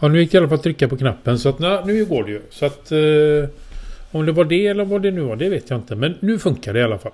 Ja, nu gick det i alla fall att trycka på knappen så att na, nu går det ju. Så att... Eh, om det var det eller vad det nu var, det vet jag inte. Men nu funkar det i alla fall.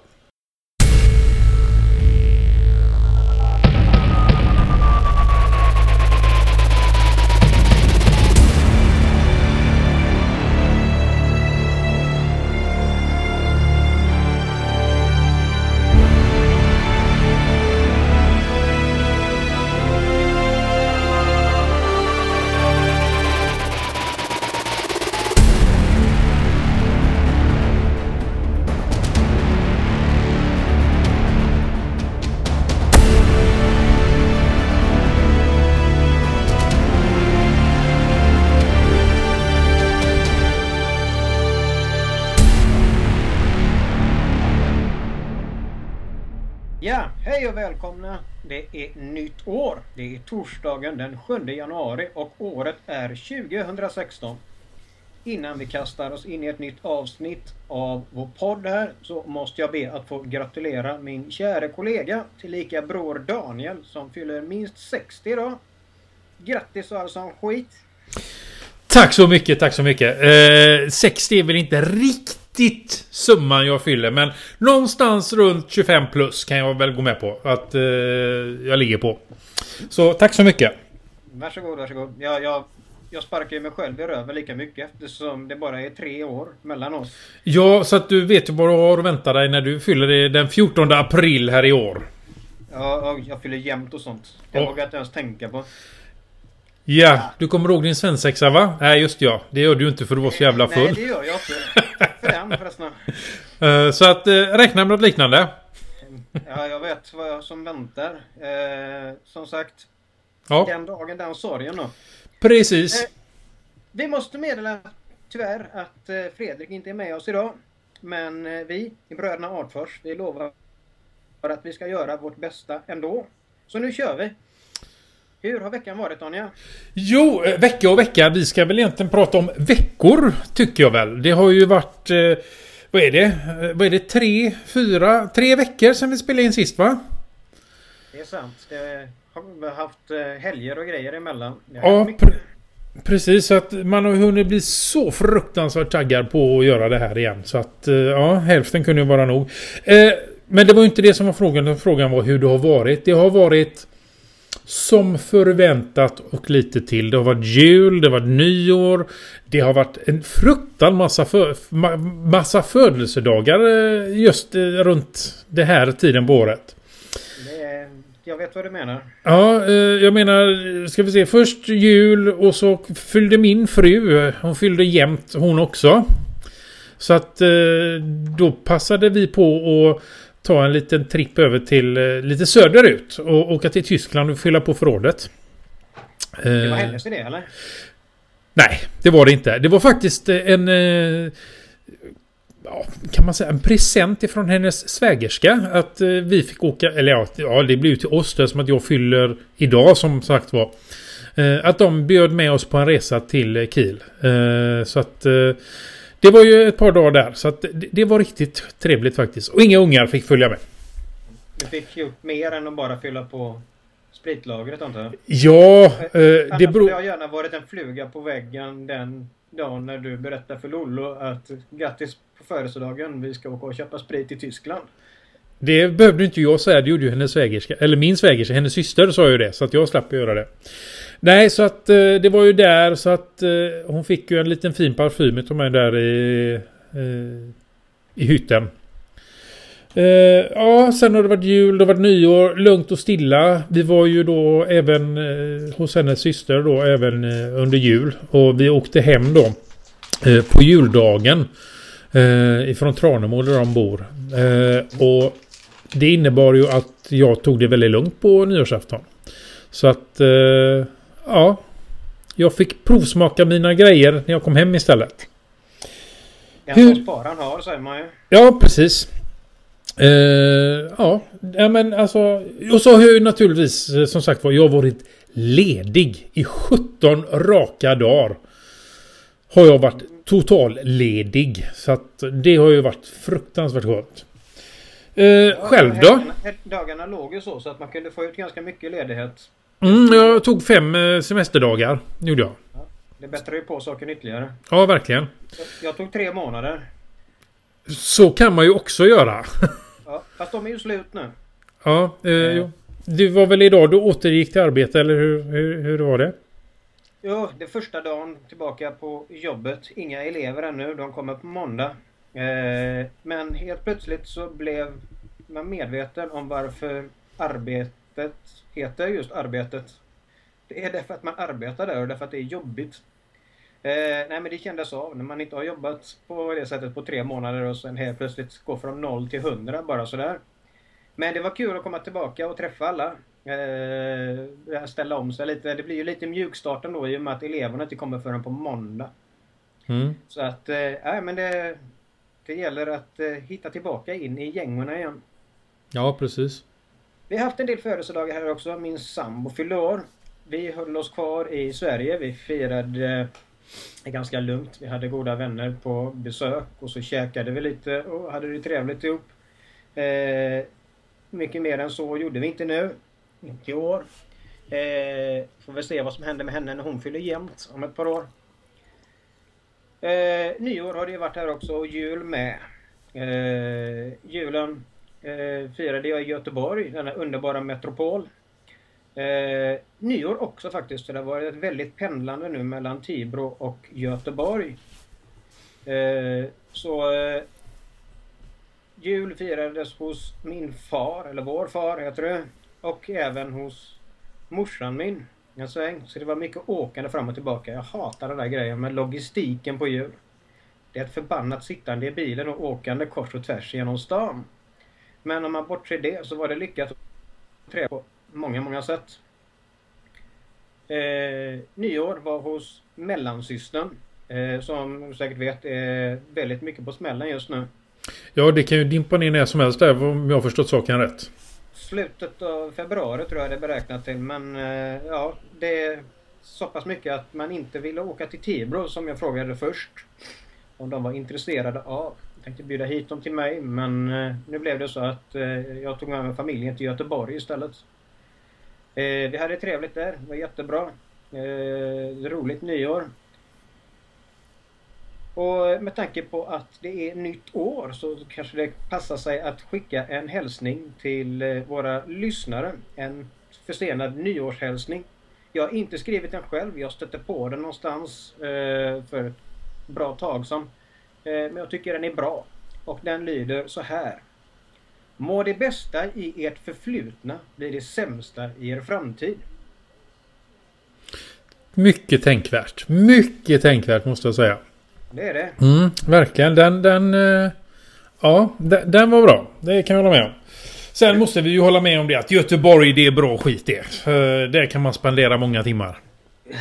Det är torsdagen den 7 januari och året är 2016. Innan vi kastar oss in i ett nytt avsnitt av vår podd här så måste jag be att få gratulera min kära kollega tillika bror Daniel som fyller minst 60 idag. Grattis och all sån skit! Tack så mycket, tack så mycket. Eh, 60 är väl inte riktigt summan jag fyller, men någonstans runt 25 plus kan jag väl gå med på att eh, jag ligger på. Så tack så mycket. Varsågod, varsågod. Jag, jag, jag sparkar ju mig själv i röven lika mycket eftersom det bara är tre år mellan oss. Ja, så att du vet ju vad du har att vänta dig när du fyller det den 14 april här i år. Ja, jag fyller jämt och sånt. Jag Ja. vågar inte ens tänka på. Ja, du kommer ihåg din svensexa va? Nej, just ja. Det gör du inte för du var så jävla Nej, full. det gör jag inte. Den förresten. Eh, Så att eh, räkna med något liknande. Ja, jag vet vad jag som väntar. Eh, som sagt, Ja, den dagen, den sorgen då. precis. Vi måste meddela tyvärr att Fredrik inte är med oss idag. Men vi i Bröderna Artfors, vi lovar att vi ska göra vårt bästa ändå. Så nu kör vi! Hur har veckan varit Anja? Jo, eh, vecka och vecka. Vi ska väl egentligen prata om veckor, tycker jag väl. Det har ju varit... Eh, vad är det? Eh, vad är det? Tre, fyra, tre veckor sedan vi spelade in sist va? Det är sant. Det har haft eh, helger och grejer emellan. Ja, pre- precis. Så att man har hunnit bli så fruktansvärt taggad på att göra det här igen. Så att ja, hälften kunde ju vara nog. Eh, men det var ju inte det som var frågan. Frågan var hur det har varit. Det har varit som förväntat och lite till. Det har varit jul, det har varit nyår. Det har varit en fruktan massa, för, ma, massa födelsedagar eh, just eh, runt det här tiden på året. Är, jag vet vad du menar. Ja, eh, jag menar, ska vi se. Först jul och så fyllde min fru. Hon fyllde jämt hon också. Så att då passade vi på att ta en liten tripp över till eh, lite söderut och åka till Tyskland och fylla på förrådet. Det var Eh, hennes idé eller? Nej, det var det inte. Det var faktiskt eh, en... Ja, kan man säga en present ifrån hennes svägerska. Att vi fick åka... Eller ja, ja det blir ju till oss som att jag fyller idag som sagt var. Att de bjöd med oss på en resa till Kiel. Så att... eh, Det var ju ett par dagar där. Så det- det var riktigt trevligt faktiskt. Och inga ungar fick följa med. Du fick gjort mer än att bara fylla på spritlagret antar jag? Ja, eh, det Annars hade beror... jag gärna varit en fluga på väggen den dagen när du berättar för Lollo att grattis på födelsedagen, vi ska åka och köpa sprit i Tyskland. Det behövde inte jag säga, det gjorde ju hennes svägerska. Eller min svägerska, hennes syster sa ju det. Så att jag slapp göra det. Nej, så att eh, det var ju där så att eh, hon fick ju en liten fin parfym utav mig där i, eh, i hytten. Eh, ja, sen har det varit jul, det har varit nyår, lugnt och stilla. Vi var ju då även eh, hos hennes syster då, även eh, under jul. Och vi åkte hem då eh, på juldagen. Eh, ifrån Tranemo där de bor. Eh, och det innebar ju att jag tog det väldigt lugnt på nyårsafton. Så att, eh, ja. Jag fick provsmaka mina grejer när jag kom hem istället. Den Hur- som sparar har säger man ju. Ja, precis. Eh, ja, ja, men alltså. Och så har jag ju naturligtvis eh, som sagt var, jag har varit ledig i 17 raka dagar. Har jag varit totalledig. Så att det har ju varit fruktansvärt skönt. Eh, själv då? Dagarna låg ju så, så att man kunde få ut ganska mycket ledighet. Mm, jag tog fem eh, semesterdagar. Gjorde jag. Ja, det bättrar ju på saken ytterligare. Ja, verkligen. Jag, tog tre månader. Så kan man ju också göra. Ja, fast de är ju slut nu. ja, eh, jo. Det var väl idag du återgick till arbete eller hur, hur, hur var det? Jo, det är första dagen tillbaka på jobbet. Inga elever ännu. De kommer på måndag. Eh, men helt plötsligt så blev man medveten om varför arbetet heter just arbetet. Det är därför att man arbetar där och därför att det är jobbigt. Eh, nej men det kändes av när man inte har jobbat på det sättet på tre månader och sen helt plötsligt gå från noll till hundra bara sådär. Men det var kul att komma tillbaka och träffa alla. Eh, ställa om sig lite. Det blir ju lite mjukstarten då i och med att eleverna inte kommer förrän på måndag. Mm. Så att, eh, men det, det gäller att eh, hitta tillbaka in i gängorna igen. Ja, precis. Vi har haft en del födelsedagar här också. Min sambo fyllde år. Vi höll oss kvar i Sverige. Vi firade eh, ganska lugnt. Vi hade goda vänner på besök och så käkade vi lite och hade det trevligt ihop. Eh, mycket mer än så gjorde vi inte nu. Inte i år. Eh, får vi se vad som händer med henne när hon fyller jämnt om ett par år. Eh, nyår har det ju varit här också och jul med. Eh, julen eh, firade jag i Göteborg, denna underbara metropol. Eh, nyår också faktiskt, för det har varit ett väldigt pendlande nu mellan Tibro och Göteborg. Eh, så eh, jul firades hos min far, eller vår far heter det. Och även hos morsan min en sväng. Så det var mycket åkande fram och tillbaka. Jag hatar den där grejen med logistiken på jul. Det är ett förbannat sittande i bilen och åkande kors och tvärs genom stan. Men om man bortser det så var det lyckat trevligt på många, många sätt. Eh, nyår var hos mellansystern. Eh, som du säkert vet är väldigt mycket på smällen just nu. Ja, det kan ju dimpa ner när som helst där om jag har förstått saken rätt. Slutet av februari tror jag det är beräknat till men eh, ja det är så pass mycket att man inte ville åka till Tibro som jag frågade först. Om de var intresserade av. Jag tänkte bjuda hit dem till mig men eh, nu blev det så att eh, jag tog med mig familjen till Göteborg istället. Eh, vi hade trevligt där, det var jättebra. Roligt nyår. Och med tanke på att det är nytt år så kanske det passar sig att skicka en hälsning till våra lyssnare. En försenad nyårshälsning. Jag har inte skrivit den själv, jag stötte på den någonstans för ett bra tag sedan. Eh, men jag tycker den är bra. Och den lyder så här. Må det bästa i ert förflutna bli det sämsta i er framtid. Mycket tänkvärt. Mycket tänkvärt måste jag säga. Det är det. Mm, verkligen. Den, den, eh, ja, den, den var bra. Det kan jag hålla med om. Sen måste vi ju hålla med om det att Göteborg det är bra skit det. Eh, Där kan man spendera många timmar.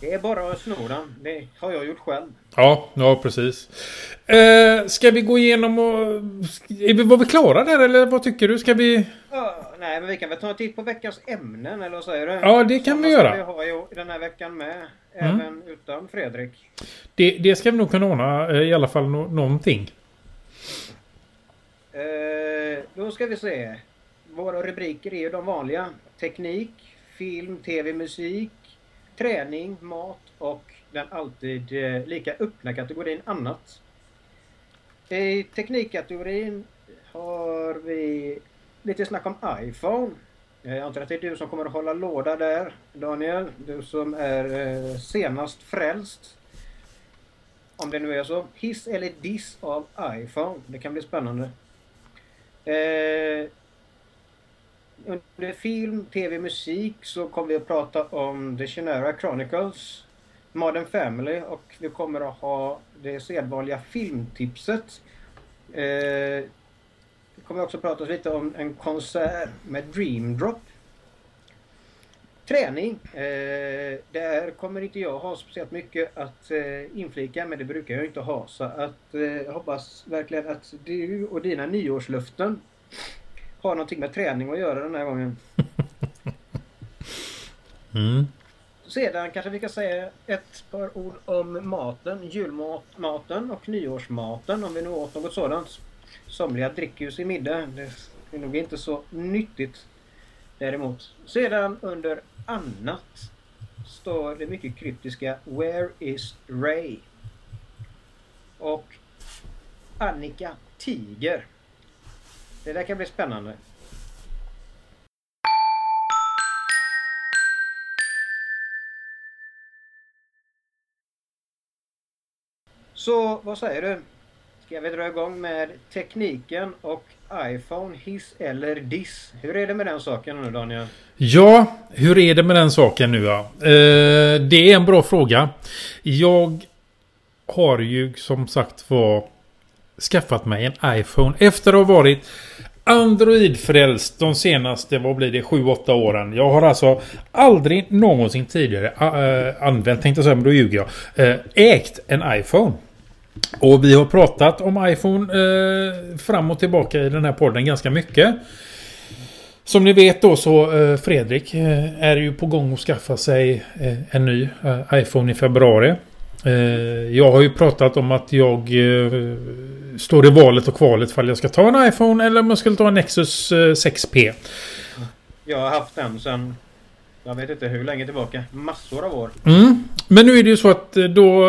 Det är bara att sno den. Det har jag gjort själv. Ja, ja precis. Eh, ska vi gå igenom och... Är vi, var vi klara där eller vad tycker du? Ska vi... Ja, nej, men vi kan väl ta en titt på veckans ämnen eller vad säger du? Ja, det kan vi Sådana göra. ska vi ha i den här veckan med. Mm. Även utan Fredrik. Det, det ska vi nog kunna ordna eh, i alla fall no någonting. Eh, då ska vi se. Våra rubriker är ju de vanliga. Teknik, film, tv, musik, träning, mat och den alltid eh, lika öppna kategorin annat. I teknikkategorin har vi lite snack om iPhone. Jag antar att det är du som kommer att hålla låda där, Daniel. Du som är eh, senast frälst. Om det nu är så. Hiss eller diss av iPhone. Det kan bli spännande. Eh, under film, tv, musik så kommer vi att prata om The Genera Chronicles, Modern Family och vi kommer att ha det sedvanliga filmtipset. Eh, vi kommer också att prata lite om en konsert med Dream Drop. Träning. Eh, där kommer inte jag ha speciellt mycket att eh, inflika men det brukar jag inte ha. Så att eh, jag hoppas verkligen att du och dina nyårslöften har någonting med träning att göra den här gången. Mm. Sedan kanske vi kan säga ett par ord om maten, julmaten och nyårsmaten om vi nu åt något sådant. Somliga dricker ju sin middag. Det är nog inte så nyttigt. Däremot, sedan under annat står det mycket kryptiska Where is Ray? Och Annika Tiger. Det där kan bli spännande. Så vad säger du? Ska vi dra igång med tekniken och iPhone hiss eller diss? Hur är det med den saken nu Daniel? Ja, hur är det med den saken nu ja? Eh, det är en bra fråga. Jag har ju som sagt var skaffat mig en iPhone efter att ha varit Android-frälst de senaste, vad blir det, 7-8 åren. Jag har alltså aldrig någonsin tidigare äh, använt, tänkte jag säga, men då ljuger jag, äh, ägt en iPhone. Och vi har pratat om iPhone äh, fram och tillbaka i den här podden ganska mycket. Som ni vet då så Fredrik är ju på gång att skaffa sig en ny iPhone i februari. Jag har ju pratat om att jag står i valet och kvalet för jag ska ta en iPhone eller om jag skulle ta en Nexus 6P. Jag har haft den sen jag vet inte hur länge tillbaka. Massor av år. Mm. Men nu är det ju så att då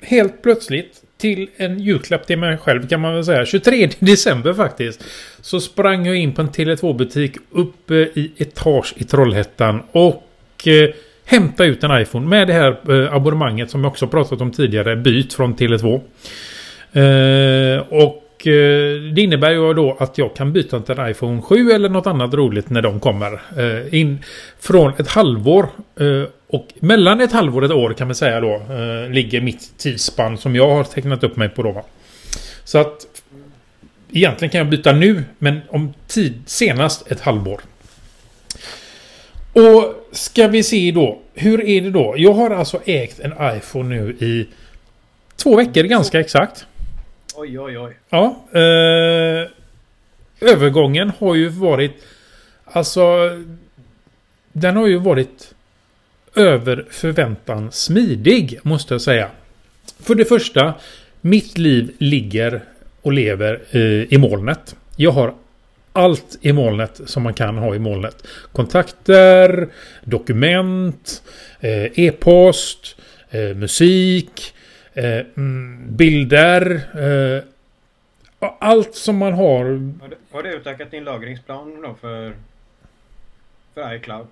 helt plötsligt till en julklapp till mig själv kan man väl säga. 23 december faktiskt. Så sprang jag in på en Tele2 butik uppe i etage i Trollhättan. Och eh, hämtade ut en iPhone med det här eh, abonnemanget som jag också pratat om tidigare. Byt från Tele2. Eh, och Eh, det innebär ju då att jag kan byta till en iPhone 7 eller något annat roligt när de kommer. Eh, in från ett halvår eh, och mellan ett halvår och ett år kan man säga då ligger mitt tidsspann som jag har tecknat upp mig på då. Va? Så att egentligen kan jag byta nu men om tid senast ett halvår. Och ska vi se då. Hur är det då? Jag har alltså ägt en iPhone nu i två veckor ganska exakt. Oj, oj, oj. Ja. Eh, övergången har ju varit... Alltså... Den har ju varit över förväntan smidig, måste jag säga. För det första, mitt liv ligger och lever eh, i molnet. Jag har allt i molnet som man kan ha i molnet. Kontakter, dokument, eh, e-post, eh, musik, Eh, bilder. Eh, allt som man har. Har du, har du utökat din lagringsplan då för, för iCloud?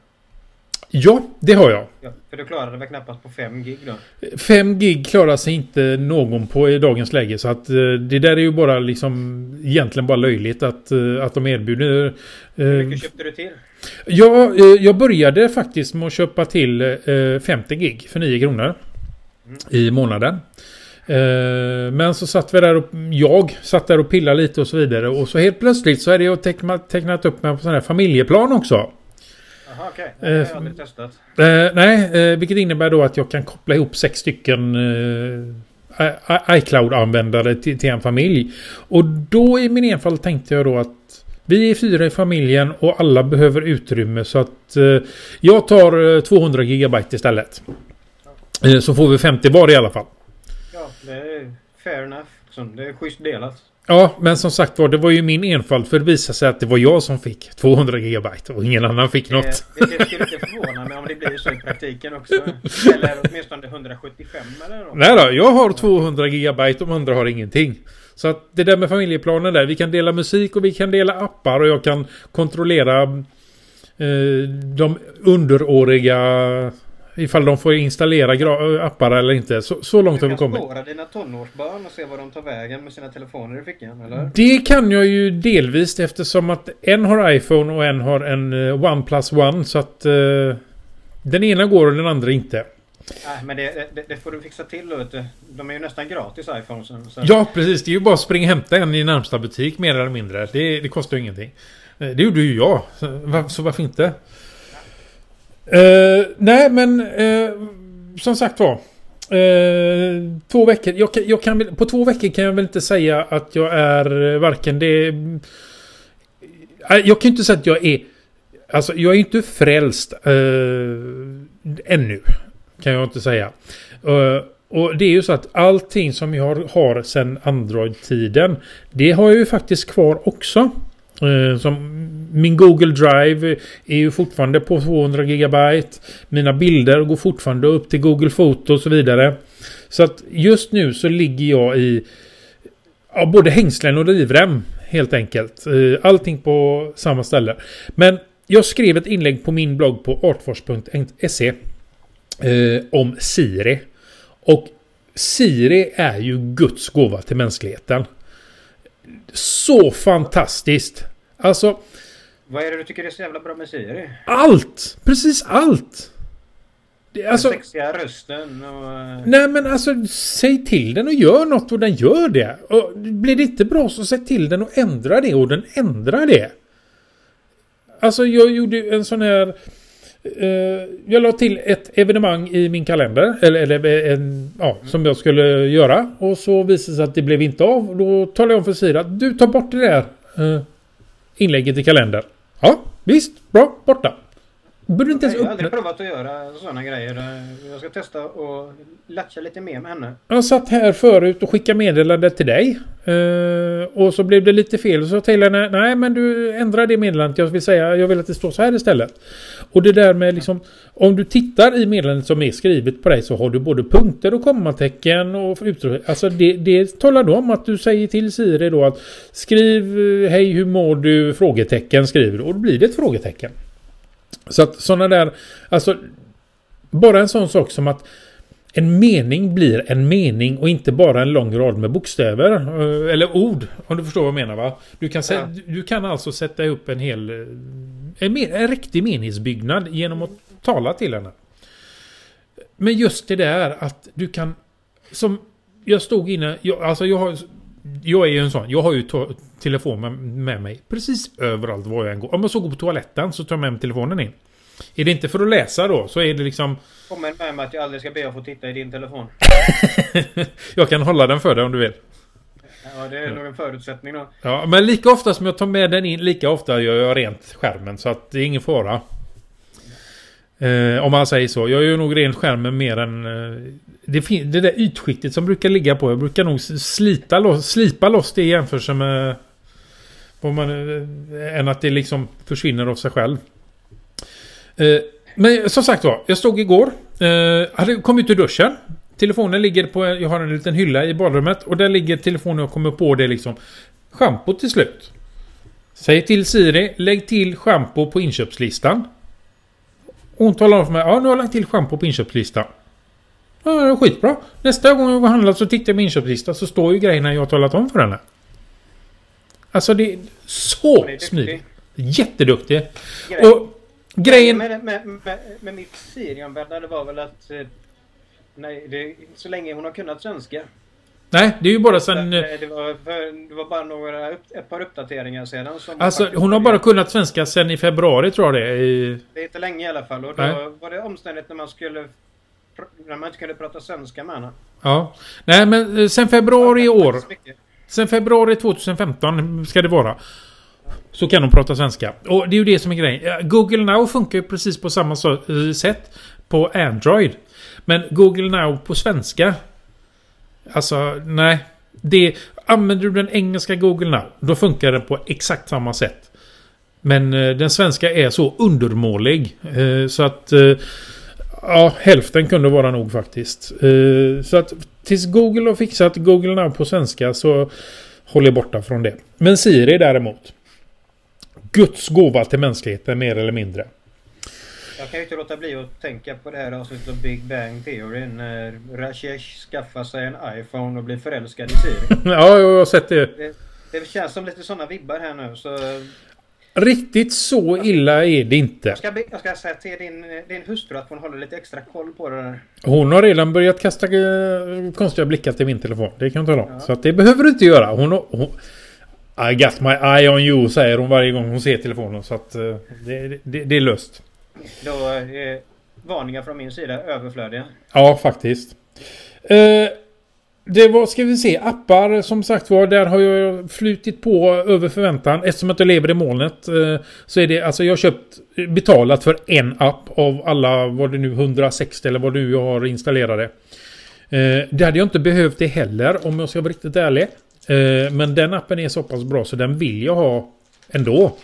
Ja, det har jag. Ja, för du klarade väl knappast på 5 gig då? 5 gig klarar sig inte någon på i dagens läge. Så att eh, det där är ju bara liksom egentligen bara löjligt att, att de erbjuder. Hur mycket köpte du till? Ja, jag började faktiskt med att köpa till 50 gig för 9 kronor. I månaden. Eh, men så satt vi där och jag satt där och pillade lite och så vidare. Och så helt plötsligt så är det ju tecknat, tecknat upp mig på sån här familjeplan också. Okej. Okay. Det har jag aldrig testat. Eh, nej, eh, vilket innebär då att jag kan koppla ihop sex stycken iCloud-användare till, till, en familj. Och då i min enfald tänkte jag då att vi är fyra i familjen och alla behöver utrymme så att jag tar 200 gigabyte istället. Så får vi 50 var i alla fall det är fair enough. Det är schysst delat. Ja, men som sagt var, det var ju min enfald för det visade sig att det var jag som fick 200 GB och ingen annan fick något. Det, det skulle inte förvåna mig om det blir så i praktiken också. Eller åtminstone 175 eller något. Nej då, jag har 200 GB och de andra har ingenting. Så att det där med familjeplanen där, vi kan dela musik och vi kan dela appar och jag kan kontrollera eh, de underåriga Ifall de får installera appar eller inte. Så, så långt har vi kommit. Du kan spåra dina tonårsbarn och se var de tar vägen med sina telefoner i fickan, eller? Det kan jag ju delvis eftersom att en har iPhone och en har en uh, OnePlus One. Så att uh, den ena går och den andra inte. Nej, men det, det, det, får du fixa till då. De är ju nästan gratis iPhones. Så. Ja, precis. Det är ju bara att springa och hämta en i närmsta butik mer eller mindre. Det, det kostar ju ingenting. Eh, det gjorde ju jag. Så varför inte? Uh, nej men uh, som sagt var. Uh, två veckor. Jag, jag kan, på två veckor kan jag väl inte säga att jag är varken det... jag kan inte säga att jag är... Alltså jag är inte frälst ännu. Kan jag inte säga. och det är ju så att allting som jag har, har sedan Android-tiden. Det har jag ju faktiskt kvar också. Som min Google Drive är ju fortfarande på 200 GB. Mina bilder går fortfarande upp till Google Foto och så vidare. Så att just nu så ligger jag i ja, både hängslen och livrem helt enkelt. Eh, allting på samma ställe. Men jag skrev ett inlägg på min blogg på artfors.se eh, om Siri. Och Siri är ju Guds gåva till mänskligheten. Så fantastiskt! Alltså... Vad är det du tycker är så jävla bra med Siri? Allt! Precis allt! Det, alltså, den sexiga rösten och... Eh, nej men alltså säg till den och gör något och den gör det. Och blir det inte bra så säg till den och ändra det och den ändrar det. Alltså jag gjorde en sån här... Uh, jag la till ett evenemang i min kalender. Eller, eller en, ja, som jag skulle göra. Och så visade det sig att det blev inte av. Då talade jag om för Siri att du tar bort det där uh, inlägget i kalendern. Ja, visst. Bra. Borta. Borde inte ens Jag har aldrig provat att göra sådana grejer. Jag ska testa och latcha lite mer med henne. Jag satt här förut och skickade meddelande till dig. Uh, och så blev det lite fel. Och så till henne, nej men du ändrar det meddelandet. Jag vill säga, jag vill att det står så här istället. Och det där med liksom, om du tittar i meddelandet som är skrivet på dig så har du både punkter och kommatecken och uttryck. Alltså det, det talar då om att du säger till Siri då att skriv hej hur mår du? Frågetecken skriver du och då blir det ett frågetecken. Så att sådana där, alltså bara en sån sak som att en mening blir en mening och inte bara en lång rad med bokstäver. Eh, eller ord, om du förstår vad jag menar va? Du kan, ja. du kan alltså sätta upp en hel... Eh, en, en riktig meningsbyggnad genom att tala till henne. Men just det där att du kan... Som jag stod inne... Jag, alltså jag har... Jag är ju en sån. Jag har ju telefonen med mig precis överallt var jag än går. Om jag så går på toaletten så tar jag med mig telefonen in. Är det inte för att läsa då så är det liksom... Kommer med mig att jag aldrig ska be att få titta i din telefon. jag kan hålla den för dig om du vill. Ja, det är nog en förutsättning då. Ja, men lika ofta som jag tar med den in, lika ofta gör jag rent skärmen. Så att det är ingen fara. Eh, om man säger så. Jag gör nog rent skärmen mer än... Eh, det, det där ytskiktet som brukar ligga på. Jag brukar nog slita loss, slipa loss det i jämförelse med... Vad man, eh, än att det liksom försvinner av sig själv. Eh, men som sagt var, jag stod igår. Eh, hade kommit ur duschen. Telefonen ligger på... Jag har en liten hylla i badrummet. Och där ligger telefonen och kommer på det liksom. Schampo till slut. Säg till Siri, lägg till schampo på inköpslistan. Och hon talar om för mig, ja nu har jag lagt till schampo på inköpslistan. Ja, det är skitbra. Nästa gång jag går och handlar så tittar jag på inköpslistan så står ju grejerna jag har talat om för henne. Alltså det är så smidigt. Jätteduktig. Grej. Och grejen... Med, med, med, med mitt Sirianvändande var väl att... Eh, nej, det, så länge hon har kunnat svenska. Nej, det är ju bara sen... Det, det, var, det var bara några, ett par uppdateringar sedan. Som alltså hon har bara kunnat svenska sen i februari tror jag det är. I... Det är inte länge i alla fall. Och då Nej. var det omständigt när man skulle... När man inte kunde prata svenska med henne. Ja. Nej men eh, sen februari i år. Sen februari 2015 ska det vara. Så kan de prata svenska. Och det är ju det som är grejen. Google Now funkar ju precis på samma eh, sätt på Android. Men Google Now på svenska. Alltså, nej. Det, använder du den engelska Google Now, då funkar den på exakt samma sätt. Men eh, den svenska är så undermålig. Eh, så att... Eh, ja, hälften kunde vara nog faktiskt. Eh, så att tills Google har fixat Google Now på svenska så håller jag borta från det. Men Siri däremot. Guds gåva till mänskligheten mer eller mindre. Jag kan ju inte låta bli att tänka på det här avsnittet av Big Bang Theory när Rajesh skaffar sig en iPhone och blir förälskad i Siri. ja, jag har sett det. det. Det känns som lite sådana vibbar här nu så... Riktigt så illa är det inte. Jag ska, be, jag ska säga till din, din hustru att hon håller lite extra koll på det där. Hon har redan börjat kasta eh, konstiga blickar till min telefon. Det kan jag tala om. Ja. Så att det behöver du inte göra. Hon, hon, I got my eye on you säger hon varje gång hon ser telefonen. Så att eh, det, det, det är löst. Då är varningar från min sida överflödiga. Ja, faktiskt. Eh, det var, ska vi se, appar som sagt var, där har jag flutit på över förväntan. Eftersom jag inte lever i molnet eh, så är det, alltså jag har köpt, betalat för en app av alla, vad det nu, 160 eller vad du jag har installerade. Eh, det hade jag inte behövt det heller om jag ska vara riktigt ärlig. Eh, men den appen är så pass bra så den vill jag ha ändå.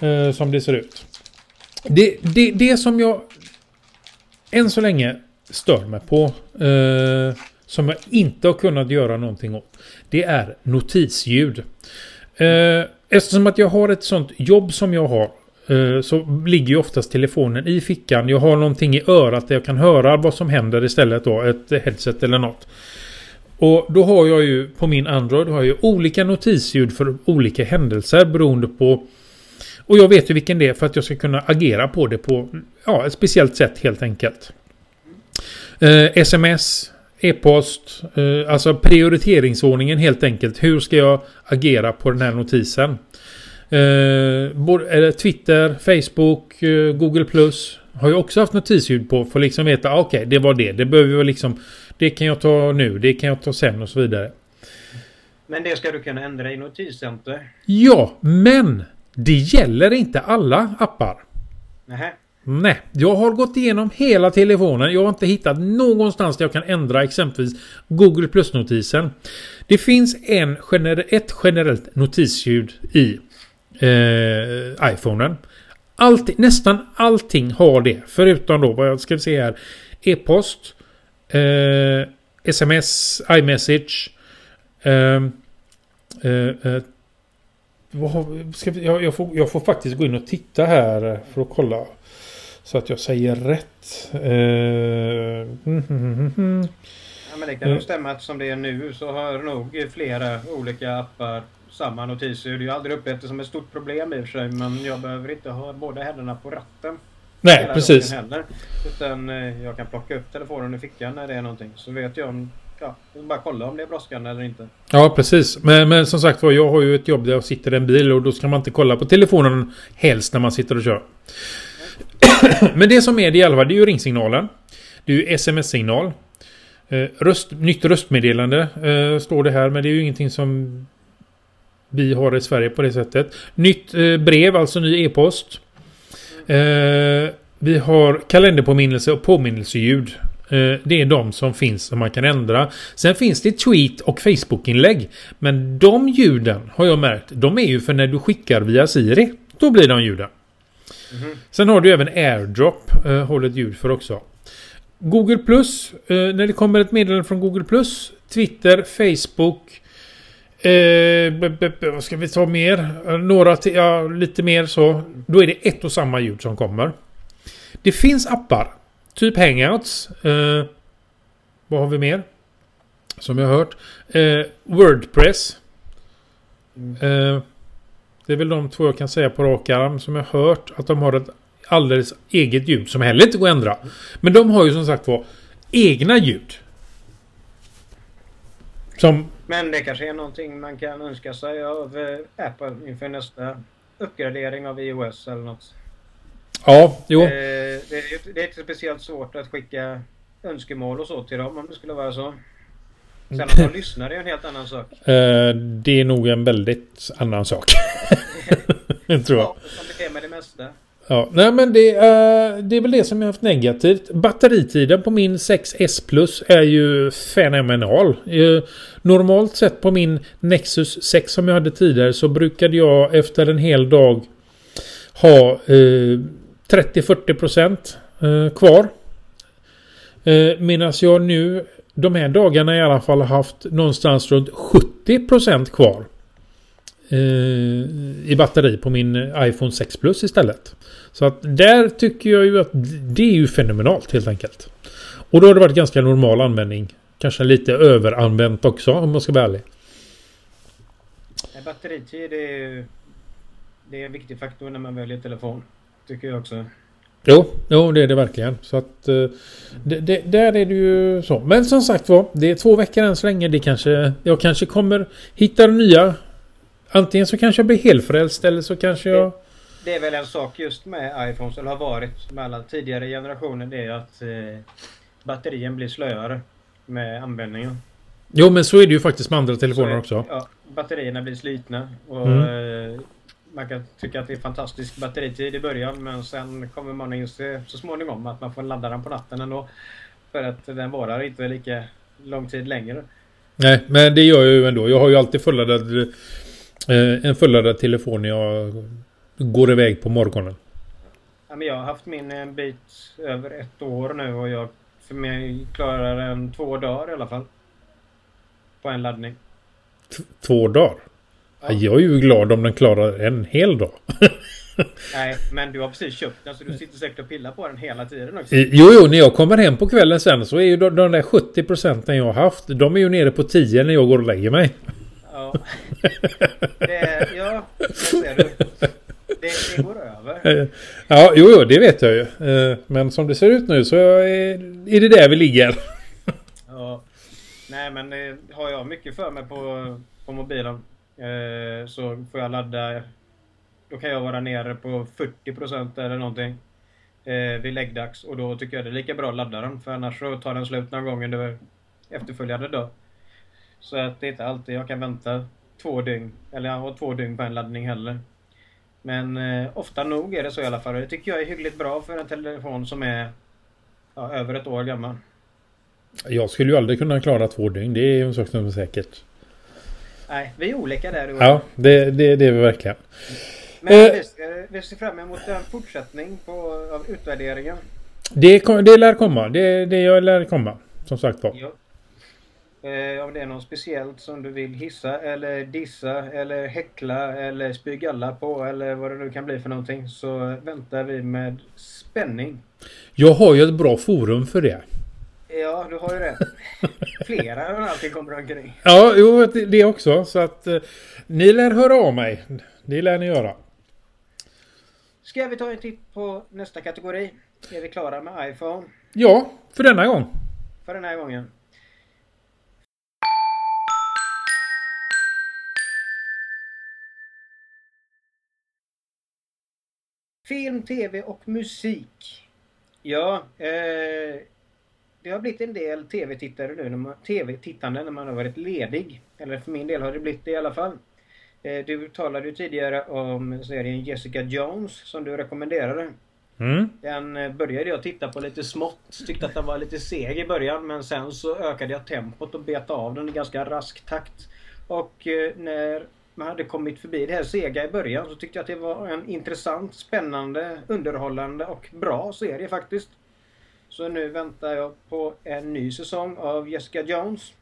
Eh, som det ser ut. Det, det, det som jag än så länge stör mig på. Eh, som jag inte har kunnat göra någonting åt. Det är notisljud. Eh, eftersom att jag har ett sånt jobb som jag har. Eh, så ligger ju oftast telefonen i fickan. Jag har någonting i örat där jag kan höra vad som händer istället då. Ett headset eller något. Och då har jag ju på min Android har jag ju olika notisljud för olika händelser beroende på och jag vet ju vilken det är för att jag ska kunna agera på det på ja, ett speciellt sätt helt enkelt. Eh, sms, e-post, eh, alltså prioriteringsordningen helt enkelt. Hur ska jag agera på den här notisen? Eh, både, Twitter, Facebook, eh, Google Plus har jag också haft notisljud på för att liksom veta okej okay, det var det. Det behöver jag liksom Det kan jag ta nu, det kan jag ta sen och så vidare. Men det ska du kunna ändra i Notiscenter? Ja, men det gäller inte alla appar. Nähä. Nej, jag har gått igenom hela telefonen. Jag har inte hittat någonstans där jag kan ändra exempelvis Google Plus-notisen. Det finns en ett generellt notisljud i eh, iPhonen. Allt, nästan allting har det. Förutom då, vad jag ska se här. E-post. Eh, sms, iMessage. Eh, eh, eh ska vi, jag, jag, får, jag får faktiskt gå in och titta här för att kolla. Så att jag säger rätt. Uh, mm, mm, mm, ja, men det kan nog stämma att som det är nu så har nog flera olika appar samma notiser. Det är ju aldrig upplevt det som ett stort problem i och för sig. Men jag behöver inte ha båda händerna på ratten. Nej, precis. Heller, utan eh, jag kan plocka upp telefonen i fickan när det är någonting. Så vet jag om ja, bara kolla om det är brådskande eller inte. Ja, precis. Men, men som sagt var, jag har ju ett jobb där jag sitter i en bil och då ska man inte kolla på telefonen helst när man sitter och kör. Men det som är det i alla fall, det är ju ringsignalen. Det är ju sms-signal. Eh, röst, nytt röstmeddelande eh, står det här, men det är ju ingenting som vi har i Sverige på det sättet. Nytt eh, brev, alltså ny e-post. Eh, vi har kalenderpåminnelse och påminnelseljud. Eh, det är de som finns som man kan ändra. Sen finns det tweet och Facebook-inlägg. Men de ljuden har jag märkt, de är ju för när du skickar via Siri. Då blir de ljuden. Mm. Sen har du även AirDrop. Eh, håller ett ljud för också. Google Plus. Eh, när det kommer ett meddelande från Google Plus. Twitter, Facebook. Eh, vad ska vi ta mer? Några till, ja, lite mer så. Då är det ett och samma ljud som kommer. Det finns appar. Typ Hangouts. Eh, vad har vi mer? Som jag har hört. Eh, Wordpress. Mm. Eh, det är väl de två jag kan säga på rak arm som jag har hört att de har ett alldeles eget ljud som heller inte går att ändra. Men de har ju som sagt var egna ljud. Som... Men det kanske är någonting man kan önska sig av eh, Apple inför nästa uppgradering av iOS eller något. Ja, jo. Eh, det, är, det är inte speciellt svårt att skicka önskemål och så till dem om det skulle vara så. Sen att de lyssnar är en helt annan sak. Eh, det är nog en väldigt annan sak. tror jag. Ja, som det är med det mesta. Ja, nej men det, uh, det är väl det som jag haft negativt. Batteritiden på min 6S Plus är ju fenomenal. Uh, normalt sett på min Nexus 6 som jag hade tidigare så brukade jag efter en hel dag ha uh, 30-40% eh, kvar. Eh, medan jag nu de här dagarna i alla fall haft någonstans runt 70% kvar. Eh, I batteri på min iPhone 6 Plus istället. Så att där tycker jag ju att det är ju fenomenalt helt enkelt. Och då har det varit ganska normal användning. Kanske lite överanvänt också om man ska vara ärlig. Batteritid är, det är en viktig faktor när man väljer telefon. Tycker jag också. Jo, jo det är det verkligen. Så att eh, det, det, där är det ju så. Men som sagt var, det är två veckor än så länge. Det kanske, jag kanske kommer hitta nya. Antingen så kanske jag blir helfrälst eller så kanske jag... Det, det är väl en sak just med iPhones, eller har varit med alla tidigare generationer, det är att eh, batterien blir slöare med användningen. Jo men så är det ju faktiskt med andra telefoner är, också. Ja, batterierna blir slitna och mm. eh, man kan tycka att det är fantastisk batteritid i början men sen kommer man inse så småningom att man får ladda den på natten ändå. För att den varar inte lika lång tid längre. Nej, men det gör jag ju ändå. Jag har ju alltid fulladdad Eh, en fulladdad telefon när jag går iväg på morgonen. Ja, men jag har haft min en bit över ett år nu och jag för mig klarar den två dagar i alla fall. På en laddning. T två dagar? Ja. Jag är ju glad om den klarar en hel dag. Nej, men du har precis köpt den så du sitter säkert och pillar på den hela tiden också. Jo, jo, när jag kommer hem på kvällen sen så är ju de, de där 70 procenten jag har haft, de är ju nere på 10 när jag går och lägger mig. Ja, det, ja, det ser du. Det, det, går över. Ja, jo, jo, det vet jag ju. Eh, men som det ser ut nu så är det där vi ligger. Ja. Nej, men eh, har jag mycket för mig på, på mobilen eh, Eh, så får jag ladda då kan jag vara nere på 40% eller någonting. Eh, vid läggdags. Och då tycker jag det är lika bra att ladda den. För annars så tar den slut någon gång under efterföljande dag. Så att det är inte alltid jag kan vänta två dygn. Eller jag har två dygn på en laddning heller. Men eh, ofta nog är det så i alla fall. Och det tycker jag är hyggligt bra för en telefon som är ja, över ett år gammal. Jag skulle ju aldrig kunna klara två dygn. Det är ju en sak som är säkert. Nej, vi är olika där. Ja, det, det, det är vi verkligen. Men eh, vi, ser fram emot en fortsättning på, av utvärderingen. Det, det lär komma. Det, det lär komma. Som sagt var. Ja. Eh, om det är något speciellt som du vill hissa eller dissa eller häckla eller spygalla på eller vad det nu kan bli för någonting så väntar vi med spänning. Jag har ju ett bra forum för det. Ja, du har ju det. Flera än alltid kommer omkring. Ja, jo, det också. Så att eh, ni lär höra av mig. Det lär ni göra. Ska vi ta en titt på nästa kategori? Är vi klara med iPhone? Ja, för denna gång. För den här gången. Film, TV och musik. Ja, eh, det har blivit en del TV-tittare nu, TV-tittande när man har varit ledig. Eller för min del har det blivit det i alla fall. Eh, du talade ju tidigare om serien Jessica Jones som du rekommenderade. Mm. Den eh, började jag titta på lite smått. Tyckte att den var lite seg i början men sen så ökade jag tempot och betade av den i ganska rask takt. Och eh, när man hade kommit förbi det här sega i början så tyckte jag att det var en intressant, spännande, underhållande och bra serie faktiskt. Så nu väntar jag på en ny säsong av Jessica Jones.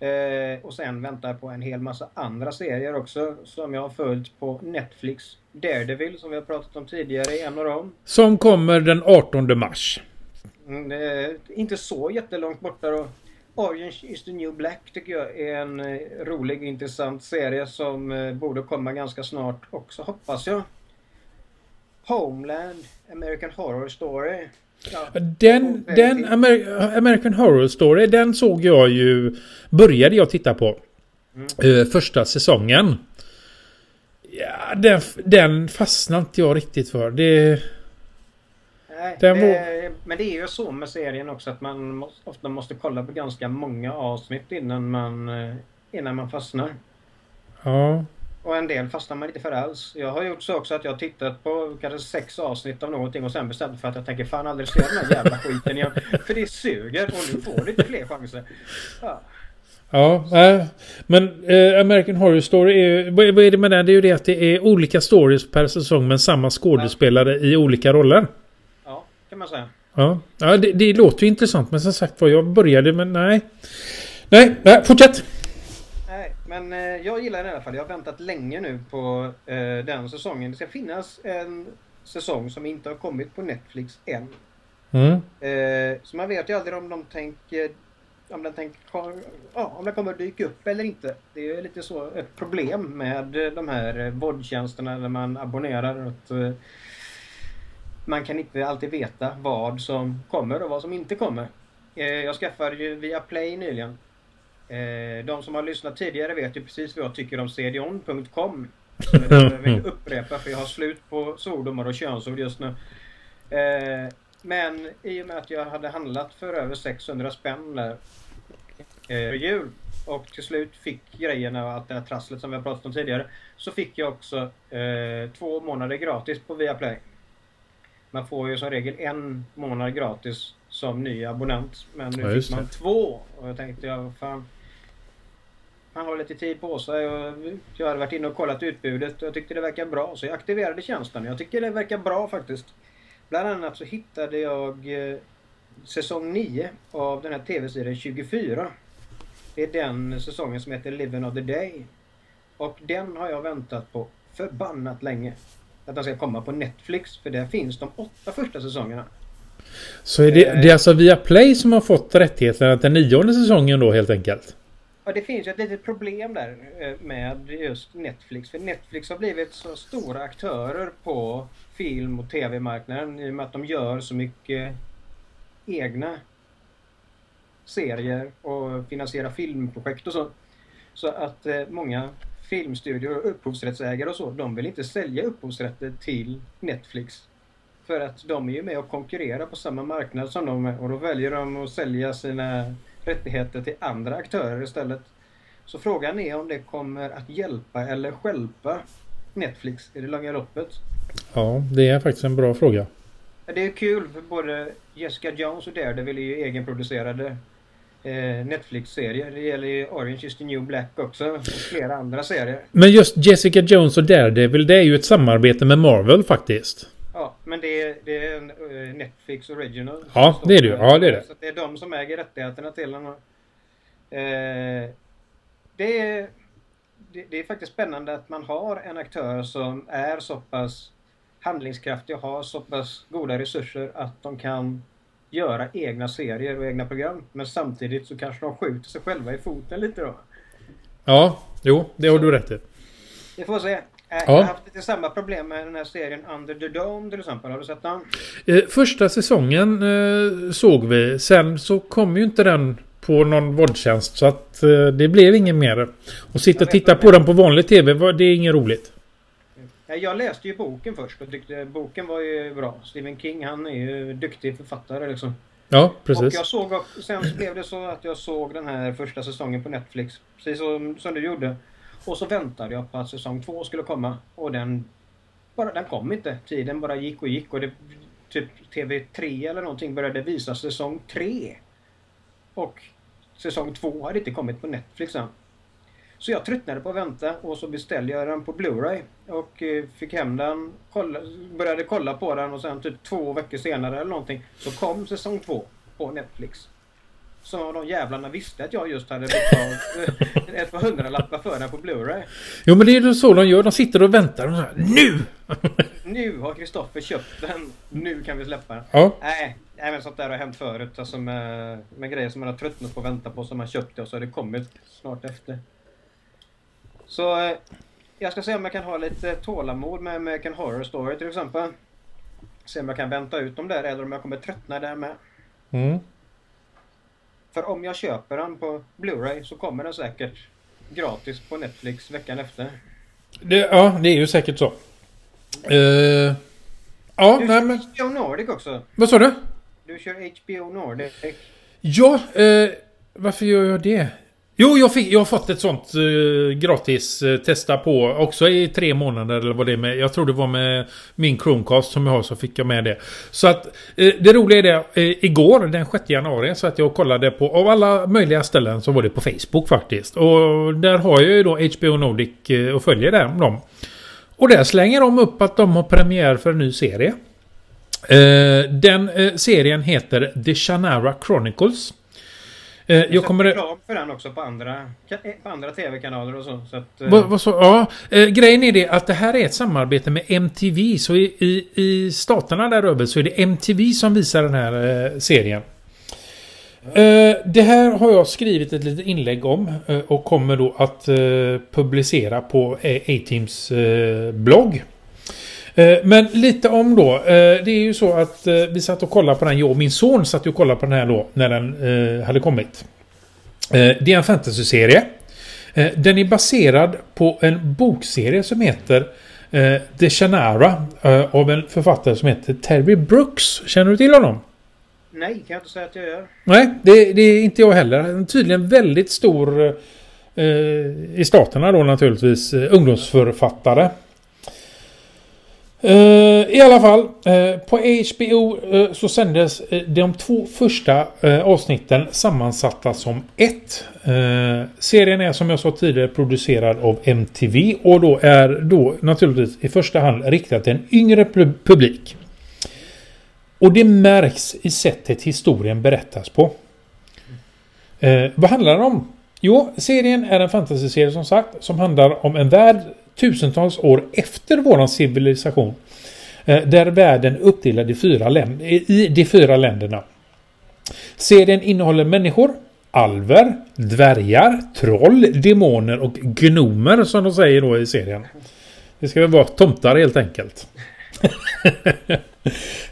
Eh, och sen väntar jag på en hel massa andra serier också som jag har följt på Netflix. Daredevil som vi har pratat om tidigare är en av dem. Som kommer den 18 mars. Mm, eh, inte så jättelångt borta då. Orange is the new black tycker jag är en eh, rolig intressant serie som eh, borde komma ganska snart också hoppas jag. Homeland, American Horror Story den, den Amer American Horror Story, den såg jag ju... Började jag titta på. Mm. första säsongen. Ja, den, den fastnade inte jag riktigt för. Det... Nej, det, var... men det är ju så med serien också att man måste, ofta måste kolla på ganska många avsnitt innan man, eh, innan man fastnar. Ja. Och en del fastnar man inte för alls. Jag har gjort så också att jag tittat på kanske sex avsnitt av någonting och sen bestämt för att jag tänker fan aldrig se den här jävla skiten igen. För det suger och nu får du inte fler chanser. Ja. Ja, äh, men äh, American Horror Story är vad, vad är det med den? Det är ju det att det är olika stories per säsong men samma skådespelare ja. i olika roller. Ja, kan man säga. Ja, ja det, det låter ju intressant men som sagt var jag började men nej. Nej, nej fortsätt! Men eh, jag gillar den i alla fall. Jag har väntat länge nu på eh, den säsongen. Det ska finnas en säsong som inte har kommit på Netflix än. Mm. Eh, så man vet ju aldrig om de tänker om den, tänker, ja, om den kommer att dyka upp eller inte. Det är lite så ett problem med de här VOD-tjänsterna när man abonnerar. Att, man kan inte alltid veta vad som kommer och vad som inte kommer. Jag skaffade ju via Play nyligen de som har lyssnat tidigare vet ju precis vad jag tycker om cdon.com. Så jag vill upprepa för jag har slut på svordomar och könsord just nu. Eh, men i och med att jag hade handlat för över 600 spänn där eh, jul och till slut fick grejerna och allt det här trasslet som vi har pratat om tidigare så fick jag också eh, två månader gratis på Viaplay. Man får ju som regel en månad gratis som ny abonnent men nu ja, fick man två och jag tänkte jag fan han har lite tid på sig och jag hade varit inne och kollat utbudet och jag tyckte det verkade bra så jag aktiverade tjänsten. Jag tycker det verkar bra faktiskt. Bland annat så hittade jag eh, säsong 9 av den här tv-serien 24. Det är den säsongen som heter Live of the Day. Och den har jag väntat på förbannat länge. Att den ska komma på Netflix för där finns de åtta första säsongerna. Så är det, det är alltså via Play som har fått rättigheterna till nionde säsongen då helt enkelt? Och det finns ju ett litet problem där eh, med just Netflix. För Netflix har blivit så stora aktörer på film och tv-marknaden i och med att de gör så mycket egna serier och finansierar filmprojekt och så. Så att eh, många filmstudior och upphovsrättsägare och så, de vill inte sälja upphovsrätter till Netflix. För att de är ju med och konkurrerar på samma marknad som de är och då väljer de att sälja sina rättigheter till andra aktörer istället. Så frågan är om det kommer att hjälpa eller skälpa Netflix i det långa loppet. Ja, det är faktiskt en bra fråga. Det är kul för både Jessica Jones och Daredevil är ju egenproducerade eh, Netflix-serier. Det gäller ju Orange is the new black också och flera andra serier. Men just Jessica Jones och Daredevil det är ju ett samarbete med Marvel faktiskt. Ja, men det är, det är en uh, Netflix Original. Ja, det är det Ja, det är det. Så det är de som äger rättigheterna till den. Eh, det, är, det, det, är faktiskt spännande att man har en aktör som är så pass handlingskraftig och har så pass goda resurser att de kan göra egna serier och egna program. Men samtidigt så kanske de skjuter sig själva i foten lite då. Ja, jo, det har du rätt i. Vi får se. Ja. Jag har haft lite samma problem med den här serien Under the Dome till exempel. Har du sett den? Eh, första säsongen eh, såg vi. Sen så kom ju inte den på någon vårdtjänst. Så att eh, det blev ingen mer. Och sitta och titta på den på vanlig TV, det är inget roligt. Jag läste ju boken först och tyckte boken var ju bra. Stephen King han är ju duktig författare liksom. Ja, precis. Och jag såg, sen så blev det så att jag såg den här första säsongen på Netflix. Precis som, som du gjorde. Och så väntade jag på att säsong två skulle komma. Och den, bara, den kom inte. Tiden bara gick och gick. Och det, typ TV3 eller någonting började visa säsong tre. Och säsong två hade inte kommit på Netflix än. Så jag tröttnade på att vänta och så beställde jag den på Blu-ray. Och eh, fick hem den, kolla, började kolla på den och sen typ två veckor senare eller någonting så kom säsong två på Netflix. Så de jävlarna visste att jag just hade betalat eh, ett par hundralappar för den på Blu-ray. Jo men det är ju så de gör. De sitter och väntar och så här, NU! nu har Kristoffer köpt den. Nu kan vi släppa den. Ja. Nej, även sånt där har hänt förut. Alltså med, med grejer som man har tröttnat på att vänta på som man köpte och så har det kommit snart efter. Så eh, jag ska se om jag kan ha lite tålamod med American Horror Story till exempel. Se om jag kan vänta ut dem där eller om jag kommer tröttna där med. Mm. För om jag köper den på Blu-ray så kommer den säkert gratis på Netflix veckan efter. Det, ja, det är ju säkert så. Uh, ja, du nej men... HBO Nordic också. Vad sa du? Du kör HBO Nordic. Ja, uh, varför gör jag det? Jo, jag, fick, jag har fått ett sånt uh, gratis uh, testa på också i tre månader eller vad det är med. Jag tror det var med min Chromecast som jag har så fick jag med det. Så att uh, det roliga är det. igår den 6 januari så att jag kollade på av alla möjliga ställen så var det på Facebook faktiskt. Och där har jag ju då HBO Nordic och följer där dem. Och där slänger de upp att de har premiär för en ny serie. den serien heter The Shannara Chronicles. Eh, jag kommer... reklam för den också på andra, eh, på andra TV-kanaler och så. så att, eh... vad, vad så, ja, eh, grejen är det att det här är ett samarbete med MTV. Så i, i, i staterna där över så är det MTV som visar den här eh, serien. Eh, det här har jag skrivit ett litet inlägg om och kommer då att publicera på A-Teams blogg. Men lite om då. Det är ju så att vi satt och kollade på den. Jag och min son satt och kollade på den här då när den hade kommit. Det är en fantasyserie. Den är baserad på en bokserie som heter The Shannara av en författare som heter Terry Brooks. Känner du till honom? Nej, kan jag inte säga att jag gör. Nej, det, det är inte jag heller. Tydligen väldigt stor eh, i staterna då naturligtvis. Eh, ungdomsförfattare. Eh, I alla fall, eh, på HBO eh, så sändes de två första avsnitten sammansatta som ett. Serien är som jag sa tidigare producerad av MTV och då är då naturligtvis i första hand riktad till en yngre publik. Och det märks i sättet historien berättas på. Vad handlar den om? Jo, serien är en fantasyserie som sagt som handlar om en värld tusentals år efter våran civilisation. Eh, där världen är uppdelad i, fyra länder, i de fyra länderna. Serien innehåller människor, alver, dvärgar, troll, demoner och gnomer som de säger då i serien. Det ska väl vara tomtar helt enkelt.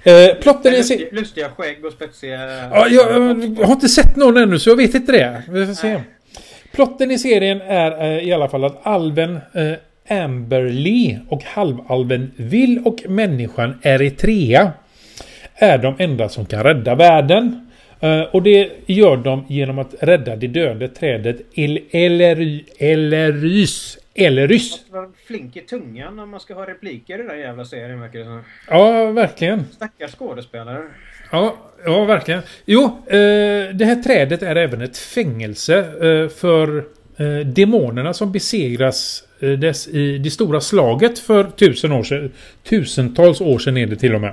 eh, plotten i serien... Lustiga, lustiga skägg och spetsiga... Ja, jag, jag har inte sett någon ännu så jag vet inte det. Vi får se. Plotten i serien är eh, i alla fall att alven eh, Amberly och halvalven Will och människan Eritrea är de enda som kan rädda världen. Eh, och det gör de genom att rädda det döende trädet El Elery, Elerys. Elerys. flink i tungan när man ska ha repliker i den jävla serien verkar det som. Ja, verkligen. Stackars skådespelare. Ja, ja verkligen. Jo, eh, det här trädet är även ett fängelse eh, för demonerna som besegras dess, i det stora slaget för tusen år sedan. Tusentals år sedan är det till och med.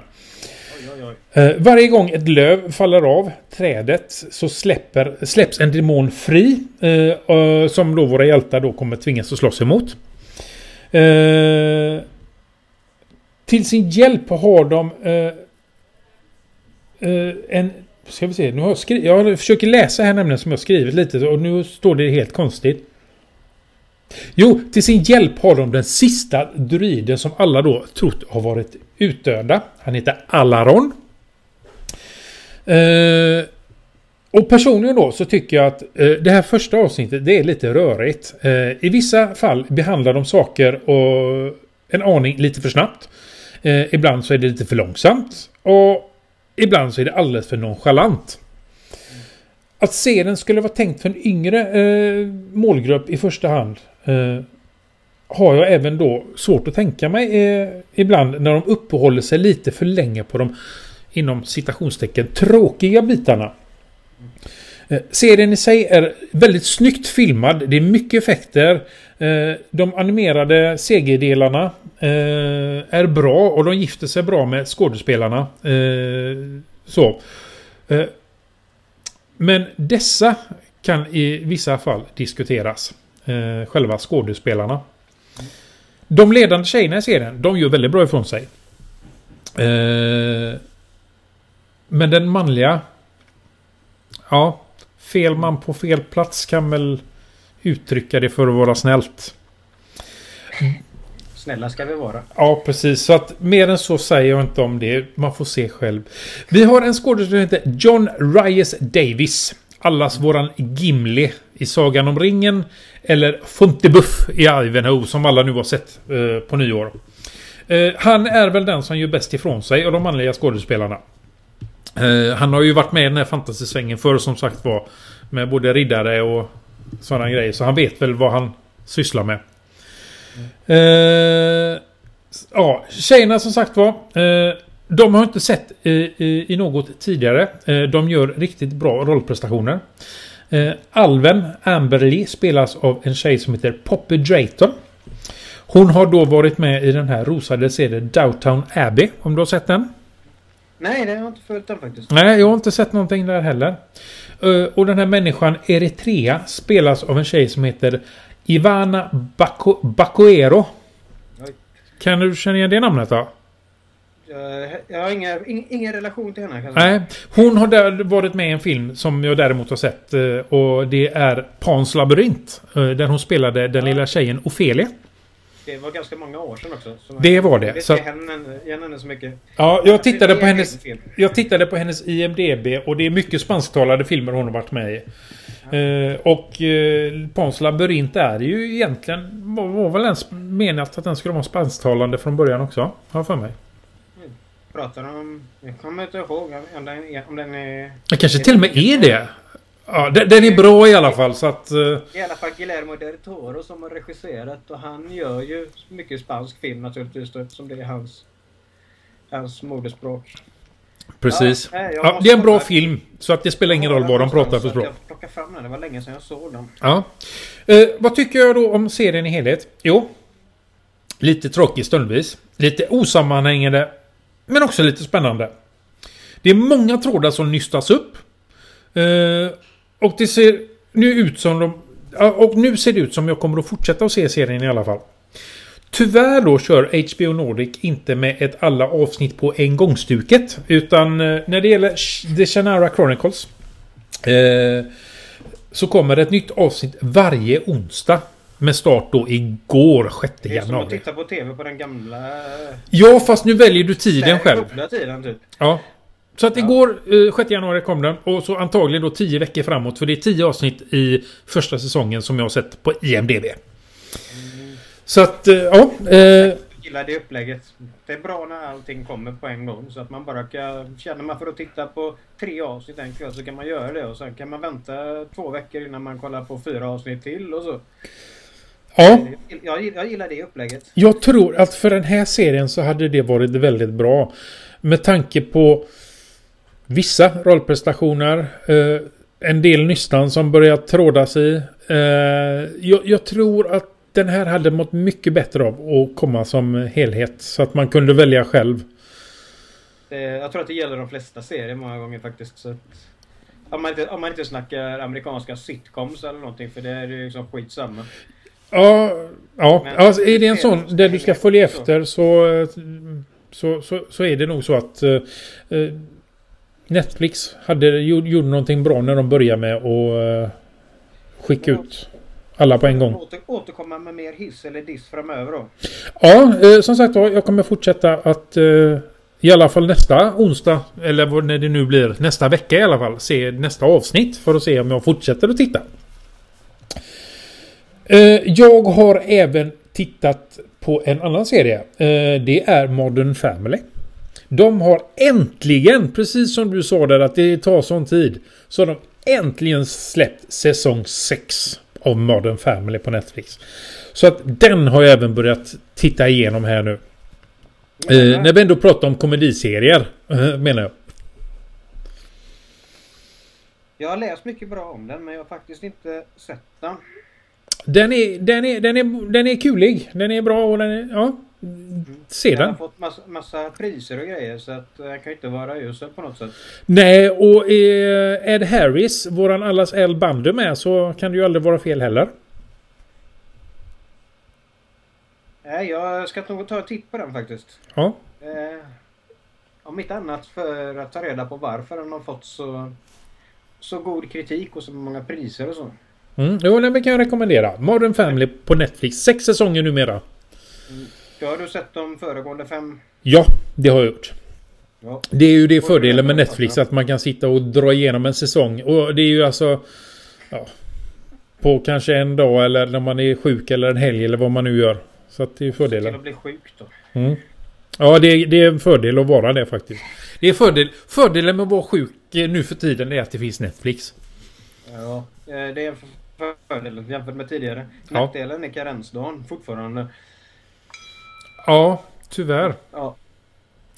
Eh, varje gång ett löv faller av trädet så släpper, släpps en demon fri. Eh, eh, som då våra hjältar då kommer tvingas att slåss emot. Eh, till sin hjälp har de eh, eh, en... Ska vi se, nu har jag, skri- jag försöker läsa här nämligen som jag skrivit lite och nu står det helt konstigt. Jo, till sin hjälp har de den sista druiden som alla då trott har varit utdöda. Han heter Alaron. Eh, och personligen då så tycker jag att eh, det här första avsnittet det är lite rörigt. Eh, I vissa fall behandlar de saker och en aning lite för snabbt. Eh, ibland så är det lite för långsamt. Och ibland så är det alldeles för nonchalant. Att serien skulle vara tänkt för en yngre eh, målgrupp i första hand eh, har jag även då svårt att tänka mig eh, ibland när de uppehåller sig lite för länge på de inom citationstecken tråkiga bitarna. Eh, serien i sig är väldigt snyggt filmad. Det är mycket effekter. Eh, de animerade CG-delarna eh, är bra och de gifter sig bra med skådespelarna. Eh, så. Eh, men dessa kan i vissa fall diskuteras. Eh, själva skådespelarna. De ledande tjejerna i serien, de gör väldigt bra ifrån sig. Eh, men den manliga... Ja, fel man på fel plats kan väl uttrycka det för att vara snällt. Snälla ska vi vara. Ja, precis. Så att mer än så säger jag inte om det. Man får se själv. Vi har en skådespelare som heter John Reyes Davis. Allas våran Gimli i Sagan om ringen. Eller Funtibuff i Ivanhoe som alla nu har sett eh, på nyår. Eh, han är väl den som gör bäst ifrån sig av de manliga skådespelarna. Eh, han har ju varit med i den här fantasysvängen förr som sagt var. Med både riddare och sådana grejer. Så han vet väl vad han sysslar med. Eh, ja, tjejerna som sagt var. Eh, de har inte sett eh, i, i något tidigare. Eh, de gör riktigt bra rollprestationer. Eh, Alven Amberly spelas av en tjej som heter Poppy Drayton. Hon har då varit med i den här rosade serien Downtown Abbey. Om du har sett den? Nej, det har jag inte följt den faktiskt. Nej, jag har inte sett någonting där heller. Eh, och den här människan Eritrea spelas av en tjej som heter Ivana. Oj. Kan du känna igen det namnet då? Jag, jag har inga, ing, ingen relation till henne. Kan jag säga. Nej, hon har där varit med i en film som jag däremot har sett. eh, Och det är Pans labyrint. eh, Där hon spelade den lilla tjejen Ofelia. Det var ganska många år sedan också. Så Det var det, Jag så- henne, igen henne så mycket. Ja, jag tittade på hennes... Jag tittade på hennes IMDB och det är mycket spansktalade filmer hon har varit med i. Eh, och uh, Pans labyrint är ju egentligen... Var, var väl ens menat att den skulle vara spansktalande från början också? Har för mig. Pratar om... Jag kommer inte ihåg om den, är- om den är... Det kanske till och med är det. Ja, den, den är bra i alla fall så att... eh, I alla fall Guillermo del Toro som har regisserat och han gör ju mycket spansk film naturligtvis då, eftersom det är hans hans moderspråk. Precis. Ja, Ja, det är en bra film. Så att det spelar ingen roll vad de pratar för språk. Jag plockar fram den. Det var länge sedan jag såg den. Ja. Eh, vad tycker jag då om serien i helhet? Jo. Lite tråkig stundvis. Lite osammanhängande. Men också lite spännande. Det är många trådar som nystas upp. Eh, och det ser nu ut som de... Och nu ser det ut som jag kommer att fortsätta att se serien i alla fall. Tyvärr då kör HBO Nordic inte med ett alla avsnitt på en gång-stuket. Utan eh, när det gäller The Shannara Chronicles. Eh, så kommer ett nytt avsnitt varje onsdag. Med start då igår 6 Det är som att januari. titta på TV på den gamla... Ja, fast nu väljer du tiden den själv. tiden typ. Ja. Så att igår, eh, 6 januari kom den. Och så antagligen då 10 veckor framåt. För det är 10 avsnitt i första säsongen som jag har sett på IMDB. Så att, eh, ja. Eh, Jag gillar det upplägget. Det är bra när allting kommer på en gång. Så att man bara kan... Känner man för att titta på tre avsnitt en kväll så kan man göra det. Och sen kan man vänta två veckor innan man kollar på fyra avsnitt till och så. Ja. Jag, jag gillar det upplägget. Jag tror att för den här serien så hade det varit väldigt bra. Med tanke på vissa rollprestationer. Eh, en del nystan som börjar trådas i. Eh, jag, jag tror att den här hade mått mycket bättre av att komma som helhet. Så att man kunde välja själv. Det, jag tror att det gäller de flesta serier många gånger faktiskt. Så om, man inte, om man inte snackar amerikanska sitcoms eller någonting för det är ju liksom skitsamma. Ja, ja. Men- Alltså, är det en sån där du ska följa också. efter så, eh, så, så, så är det nog så att eh, eh, Netflix hade, gjorde, någonting bra när de började med att eh, skicka ut alla på en gång. Åter, återkomma med mer hiss eller diss framöver då. Ja, eh, som sagt var, jag kommer fortsätta att eh, i alla fall nästa onsdag, eller när det nu blir, nästa vecka i alla fall, se nästa avsnitt för att se om jag fortsätter att titta. Eh, jag har även tittat på en annan serie. Eh, det är Modern Family. De har äntligen, precis som du sa där att det tar sån tid, så har de äntligen släppt säsong 6 av Modern Family på Netflix. Så att den har jag även börjat titta igenom här nu. Eh, när vi ändå pratar om komediserier, eh, menar jag. Jag har läst mycket bra om den men jag har faktiskt inte sett den. Den är, den är, den är, den är kulig. Den är bra och den är, ja. Se Den har den. fått massa, massa priser och grejer så att den kan ju inte vara usel på något sätt. Nej, och är Ed Harris, våran allas El Bandy med så kan det ju aldrig vara fel heller. Nej, jag ska nog ta en titt på den faktiskt. Ja. Eh, om inte annat för att ta reda på varför den har fått så, så god kritik och så många priser och så. Mm, jo, den kan jag rekommendera. Modern Family på Netflix. Sex säsonger numera. Då har du sett de föregående fem? Ja, det har jag gjort. Ja. Det är ju det fördelen med Netflix att man kan sitta och dra igenom en säsong. Och det är ju alltså... Ja, på kanske en dag eller när man är sjuk eller en helg eller vad man nu gör. Så att det är fördelen. bli sjuk då. Mm. Ja, det är, det är en fördel att vara det faktiskt. Det är fördel, fördelen med att vara sjuk eh, nu för tiden är att det finns Netflix. Ja, eh, det är för- fördelen jämfört med tidigare. Ja. Nackdelen är karensdagen fortfarande. Ja, tyvärr. Ja.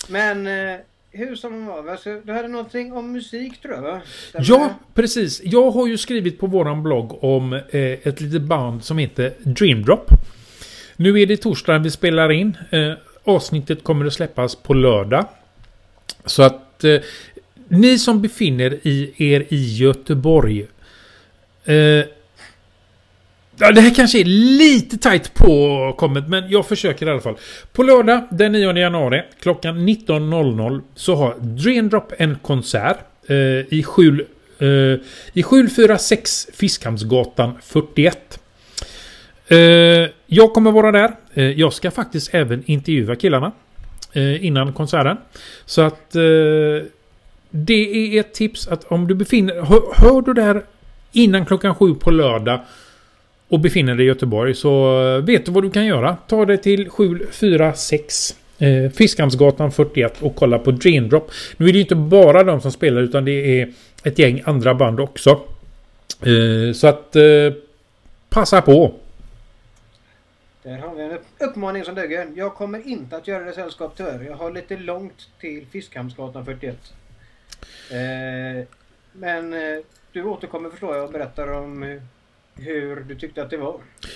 Men eh, hur som var, du hade någonting om musik tror jag va? Stämmer Ja, precis. Jag har ju skrivit på våran blogg om eh, ett litet band som heter Dreamdrop. Nu är det torsdag vi spelar in. Eh, avsnittet kommer att släppas på lördag. Så att eh, ni som befinner i er i Göteborg. Eh, ja, det här kanske är lite tajt påkommet men jag försöker i alla fall. På lördag den 9 januari klockan 19.00 så har Dreandrop en konsert eh, i skjul eh, i 746 Fiskhamnsgatan 41. Eh, jag kommer vara där. Eh, jag ska faktiskt även intervjua killarna eh, innan konserten. Så att eh, det är ett tips att om du befinner hör, hör du här innan klockan sju på lördag och befinner dig i Göteborg så eh, vet du vad du kan göra. Ta dig till 746 eh, Fiskhamnsgatan 41 och kolla på Dreamdrop. Nu är det ju inte bara de som spelar utan det är ett gäng andra band också. Eh, så att eh, passa på. Där har vi en uppmaning som duger. Jag kommer inte att göra det sällskap tyvärr. Jag har lite långt till Fiskhamnsgatan 41. Eh, men eh, du återkommer förstår jag och berättar om eh, hur du tyckte att det var.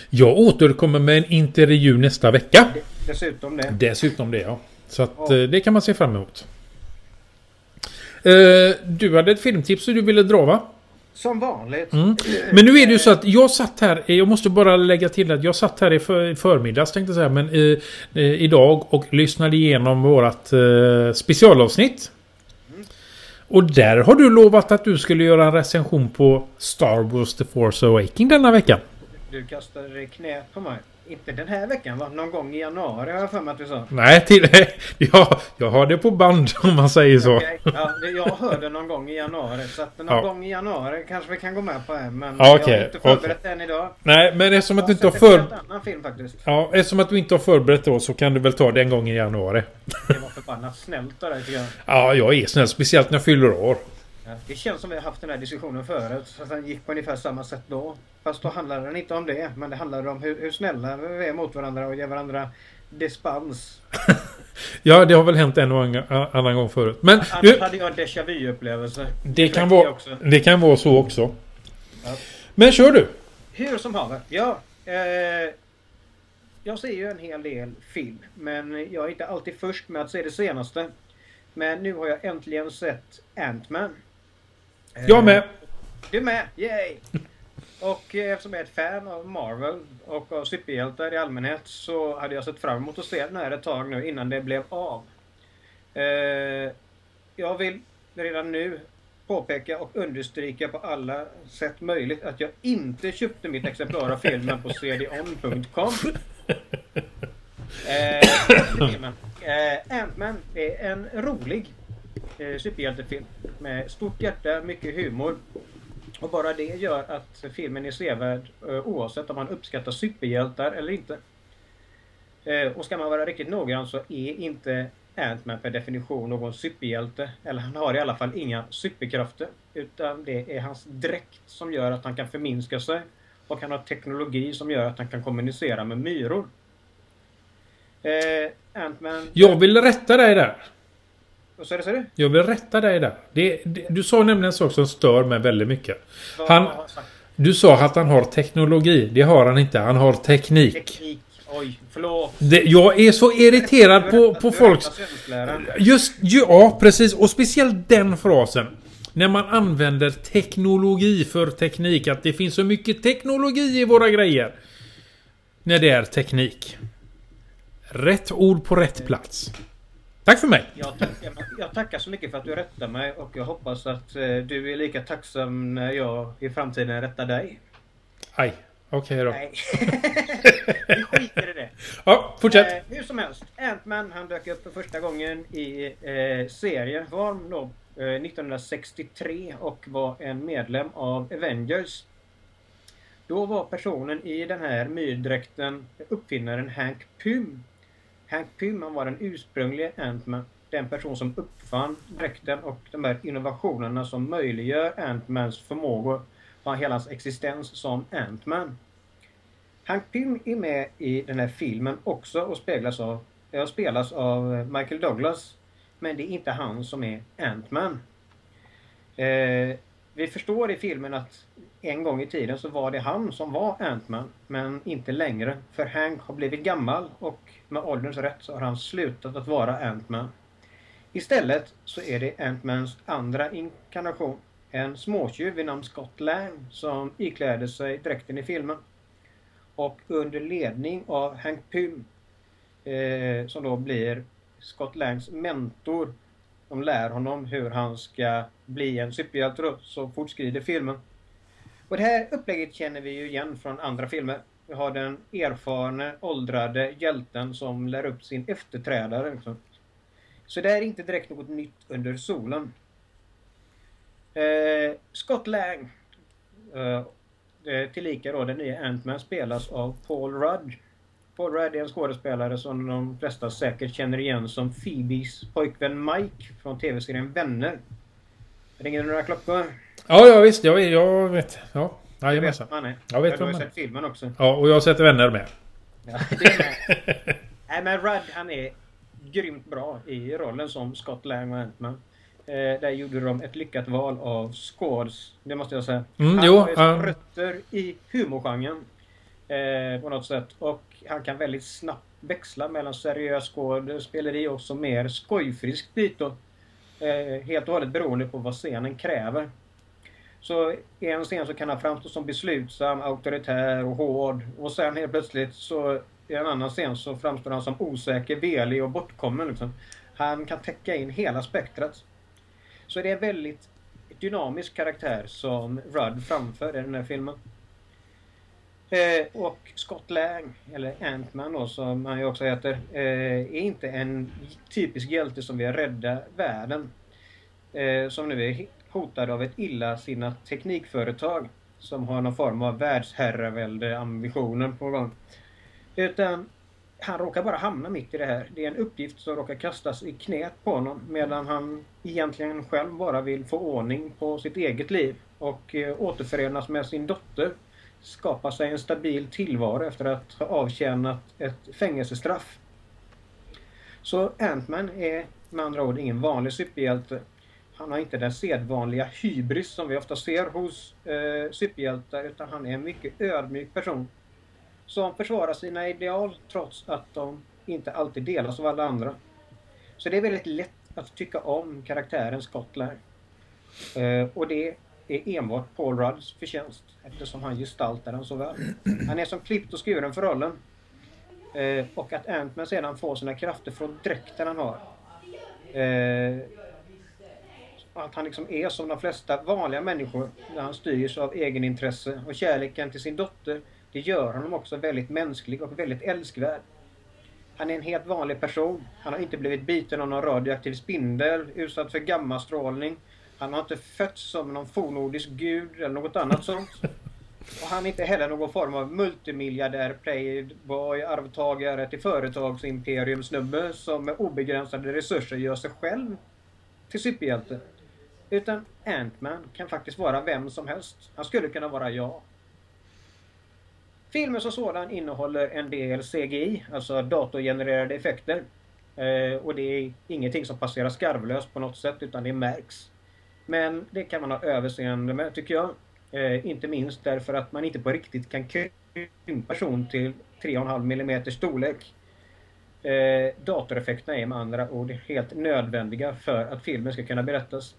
Jag återkommer med en intervju nästa vecka. Dessutom det. Dessutom det ja. Så att Ja. eh, det kan man se fram emot. Eh, du hade ett filmtips du ville dra va? Som vanligt. Mm. Men nu är det ju så att jag satt här, jag måste bara lägga till att jag satt här i för, förmiddags tänkte jag säga, men eh, eh, idag och lyssnade igenom vårat eh, specialavsnitt. Och där har du lovat att du skulle göra en recension på Star Wars The Force Awakening denna veckan. Du kastade dig i knät på mig. Inte den här veckan va? Någon gång i januari har jag för mig att du sa. Nej, till, ja, jag har det på band om man säger så. Ja, det, jag hörde någon gång i januari. Så att någon Ja. gång i januari kanske vi kan gå med på en. Men Ja, jag har inte förberett än idag. Nej, men eftersom att du inte har sett en annan film faktiskt. Ja, eftersom att du inte har förberett då så kan du väl ta det en gång i januari. Det var förbannat snällt av dig tycker jag. Ja, jag är snäll. Speciellt när jag fyller år. Det känns som vi har haft den här diskussionen förut. Att den gick på ungefär samma sätt då. Fast då handlade den inte om det. Men det handlade om hur, hur snälla vi är mot varandra och ger varandra dispens. Ja, det har väl hänt en och annan, annan gång förut. Men Annars du, hade jag en déjà vu-upplevelse. det kan, vara, det kan vara så också. Ja. Men kör du! Hur som haver. Ja, eh, jag ser ju en hel del film. Men jag är inte alltid först med att se det senaste. Men nu har jag äntligen sett Ant-Man. Eh, Jag med! Du med! Yay! Och eh, eftersom jag är ett fan av Marvel och av superhjältar i allmänhet så hade jag sett fram emot att se den här ett tag nu innan det blev av. Eh, jag vill redan nu påpeka och understryka på alla sätt möjligt att jag inte köpte mitt exemplar av filmen på cdon.com. Eh, eh, Ant-Man är en rolig eh, superhjältefilm med stort hjärta, mycket humor. Och bara det gör att filmen är sevärd eh, oavsett om man uppskattar superhjältar eller inte. Eh, och ska man vara riktigt noggrann så är inte Ant-Man per definition någon superhjälte. Eller han har i alla fall inga superkrafter. Utan det är hans dräkt som gör att han kan förminska sig. Och han har teknologi som gör att han kan kommunicera med myror. Eh, Ant-Man... Jag vill rätta dig där. Vad sa du? sa du? Jag vill rätta dig där. Det, det, du sa nämligen en sak som stör mig väldigt mycket. Han-? Du sa att han har teknologi. Det har han inte. Han har teknik. Teknik. Oj, förlåt. Det, jag är så irriterad på, på. Svenskläran. Just ja, precis. Och speciellt den frasen. När man använder teknologi för teknik. Att det finns så mycket teknologi i våra grejer. När det är teknik. Rätt ord på rätt plats. Tack för mig. Jag tackar, jag tackar så mycket för att du rättar mig och jag hoppas att eh, du är lika tacksam när jag i framtiden rättar dig. Aj. Okej då. Nej. Vi skiter i det. Ja, fortsätt. Eh, hur som helst. Ant-Man han dök upp för första gången i eh, serieform då, eh, 1963 och var en medlem av Avengers. Då var personen i den här myrdräkten uppfinnaren Hank Pym. Hank Pym han var den ursprungliga Ant-Man. Den person som uppfann dräkten och de här innovationerna som möjliggör Ant-Mans förmågor och hela hans existens som Ant-Man. Hank Pym är med i den här filmen också och speglas av, spelas av Michael Douglas. Men det är inte han som är Ant-Man. Eh, vi förstår i filmen att en gång i tiden så var det han som var Ant-Man. Men inte längre. För Hank har blivit gammal och med ålderns rätt så har han slutat att vara Ant-Man. Istället så är det Ant-Mans andra inkarnation. En småtjuv vid namn Scott Lang som ikläder sig dräkten i filmen. Och under ledning av Hank Pym eh, som då blir Scott Langs mentor. De lär honom hur han ska bli en superhjälte då, så fortskrider filmen. Och det här upplägget känner vi ju igen från andra filmer. Vi har den erfarne, åldrade hjälten som lär upp sin efterträdare. Liksom. Så det är inte direkt något nytt under solen. Eh, Scott Lang, eh, eh, tillika då den nya Ant-Man spelas av Paul Rudd. Paul Rudd är en skådespelare som de flesta säkert känner igen som Phoebes pojkvän Mike från tv-serien Vänner. Ringer det några klockor? Ja, ja visst. Jag, jag vet. Ja, Du vet jajamensan. vem han är? Jag vet Ja, du har vem han sett filmen också. Ja, och jag sätter vänner med. Ja, med. Nej men Rudd han är grymt bra i rollen som Scott Lang och Ant-Man. Eh, där gjorde de ett lyckat val av skåds, det måste jag säga. Mm, han jo, har ju rötter i humorgenren. Eh, på något sätt. Och han kan väldigt snabbt växla mellan seriös skådespeleri och så mer skojfriskt dit då. Eh, helt och hållet beroende på vad scenen kräver. Så i en scen så kan han framstå som beslutsam, auktoritär och hård. Och sen helt plötsligt så i en annan scen så framstår han som osäker, velig och bortkommen. Liksom. Han kan täcka in hela spektrat. Så det är en väldigt dynamisk karaktär som Rudd framför i den här filmen. Eh, och Scott Lang, eller Ant-Man då som han ju också heter, eh, är inte en typisk hjälte som vill rädda världen. Eh, som nu är hotad av ett illasinnat teknikföretag som har någon form av världsherravälde ambitioner på gång. Utan han råkar bara hamna mitt i det här. Det är en uppgift som råkar kastas i knät på honom medan han egentligen själv bara vill få ordning på sitt eget liv och eh, återförenas med sin dotter. Skapa sig en stabil tillvaro efter att ha avtjänat ett fängelsestraff. Så Ant-Man är med andra ord ingen vanlig superhjälte. Han har inte den sedvanliga hybris som vi ofta ser hos eh, superhjältar utan han är en mycket ödmjuk person som försvarar sina ideal trots att de inte alltid delas av alla andra. Så det är väldigt lätt att tycka om karaktären Scott Lang. Eh, och det är enbart Paul Rudds förtjänst eftersom han gestaltar den så väl. Han är som klippt och skuren för rollen. Eh, och att Ant-Man sedan får sina krafter från dräkten han har. Eh, att han liksom är som de flesta vanliga människor när han styrs av egenintresse och kärleken till sin dotter det gör honom också väldigt mänsklig och väldigt älskvärd. Han är en helt vanlig person. Han har inte blivit biten av någon radioaktiv spindel, utsatt för gammastrålning. Han har inte fötts som någon fornordisk gud eller något annat sånt. Och han är inte heller någon form av multimiljardär, playboy, arvtagare till företagsimperium snubbe som med obegränsade resurser gör sig själv till superhjälte. Utan Ant-Man kan faktiskt vara vem som helst. Han skulle kunna vara jag. Filmen som sådan innehåller en del CGI, alltså datorgenererade effekter. Eh, och det är ingenting som passerar skarvlöst på något sätt utan det märks. Men det kan man ha överseende med tycker jag. Eh, inte minst därför att man inte på riktigt kan krympa en person till 3,5 mm storlek. Eh, datoreffekterna är med andra ord helt nödvändiga för att filmen ska kunna berättas.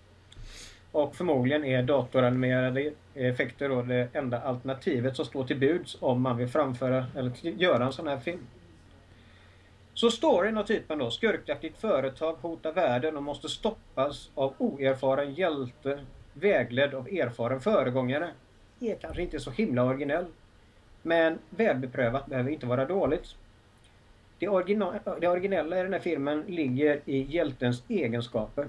Och förmodligen är datoranimerade effekter då det enda alternativet som står till buds om man vill framföra eller göra en sån här film. Så storyn av typen då, skurkaktigt företag hotar världen och måste stoppas av oerfaren hjälte vägledd av erfaren föregångare. Är kanske inte så himla originell. Men välbeprövat behöver inte vara dåligt. Det, origina- det originella i den här filmen ligger i hjältens egenskaper.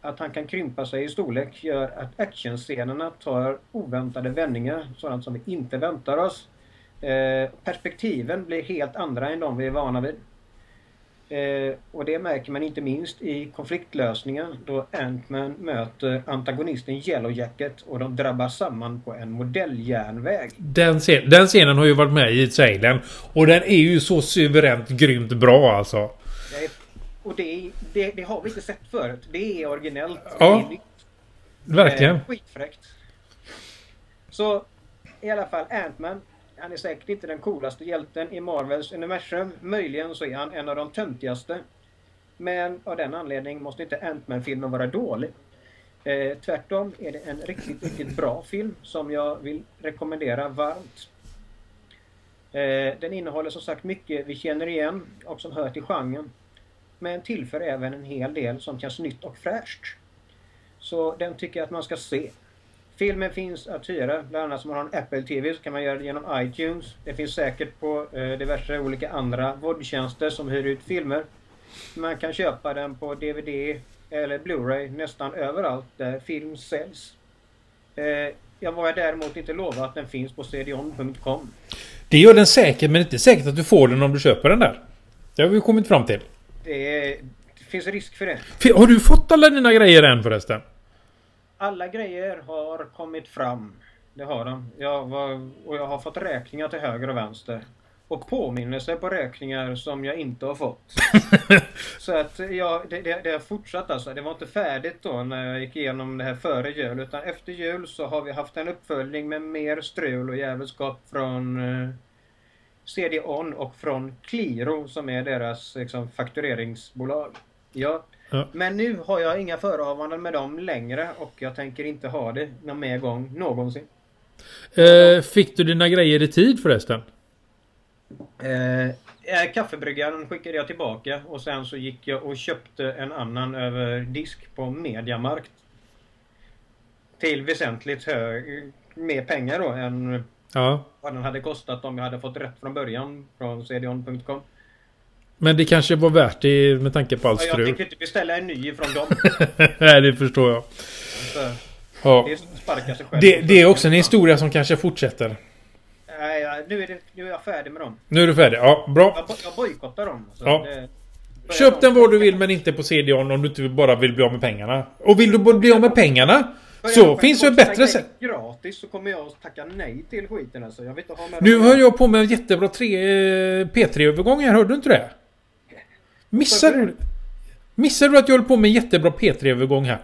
Att han kan krympa sig i storlek gör att actionscenerna tar oväntade vändningar, sådant som vi inte väntar oss. Eh, perspektiven blir helt andra än de vi är vana vid. Eh, och det märker man inte minst i konfliktlösningen då Ant-Man möter antagonisten Yellow Jacket och de drabbar samman på en modelljärnväg. Den, scen den scenen har ju varit med i trailern. Och den är ju så suveränt grymt bra alltså. Det och det, det, det, har vi inte sett förut. Det är originellt. Ja. Det är nytt. Verkligen. Eh, skitfräckt. Så i alla fall Ant-Man. Han är säkert inte den coolaste hjälten i Marvels universum. Möjligen så är han en av de töntigaste. Men av den anledningen måste inte Ant-Man-filmen vara dålig. Eh, tvärtom är det en riktigt, riktigt bra film som jag vill rekommendera varmt. Eh, den innehåller som sagt mycket vi känner igen och som hör till genren. Men tillför även en hel del som känns nytt och fräscht. Så den tycker jag att man ska se. Filmen finns att hyra, bland annat som man har en Apple TV så kan man göra det genom iTunes. Det finns säkert på eh, diverse olika andra vårdtjänster som hyr ut filmer. Man kan köpa den på DVD eller Blu-ray nästan överallt där film säljs. Eh, jag vågar däremot inte lova att den finns på cdon.com. Det gör den säkert, men inte säkert att du får den om du köper den där. Det har vi kommit fram till. Det, är, det finns risk för det. Har du fått alla dina grejer än förresten? Alla grejer har kommit fram. Det har de. Jag var, och jag har fått räkningar till höger och vänster. och påminnelser på räkningar som jag inte har fått. så att ja, det, det, det har fortsatt alltså. Det var inte färdigt då när jag gick igenom det här före jul. Utan efter jul så har vi haft en uppföljning med mer strul och jävelskap från eh, CD-ON och från Qliro som är deras liksom, faktureringsbolag. Ja. Ja. Men nu har jag inga förehavanden med dem längre och jag tänker inte ha det någon mer gång någonsin. Eh, fick du dina grejer i tid förresten? Eh, eh, kaffebryggaren skickade jag tillbaka och sen så gick jag och köpte en annan över disk på Mediamarkt. Till väsentligt hög, mer pengar då än Ja. vad den hade kostat om jag hade fått rätt från början från cdon.com. Men det kanske var värt det med tanke på allt Ja, jag strul. tänkte inte beställa en ny ifrån dem. Nej, det förstår jag. Så Ja. det själv. Det, det är också en historia som kanske fortsätter. Nej, nu, är det, nu är jag färdig med dem. Nu är du färdig. Ja, bra. Jag, jag bojkottar dem. Ja. det- Köp den vad du vill men inte på CD-ON om du inte bara vill bli av med pengarna. Och vill du bli av med pengarna så finns det ett bättre sätt. Gratis så kommer jag att tacka nej till skiten alltså. Jag vill inte ha med Nu hör jag på med en jättebra eh, P3-övergång här. Hörde du inte det? Missade du? Missade du att jag höll på med en jättebra P3-övergång här?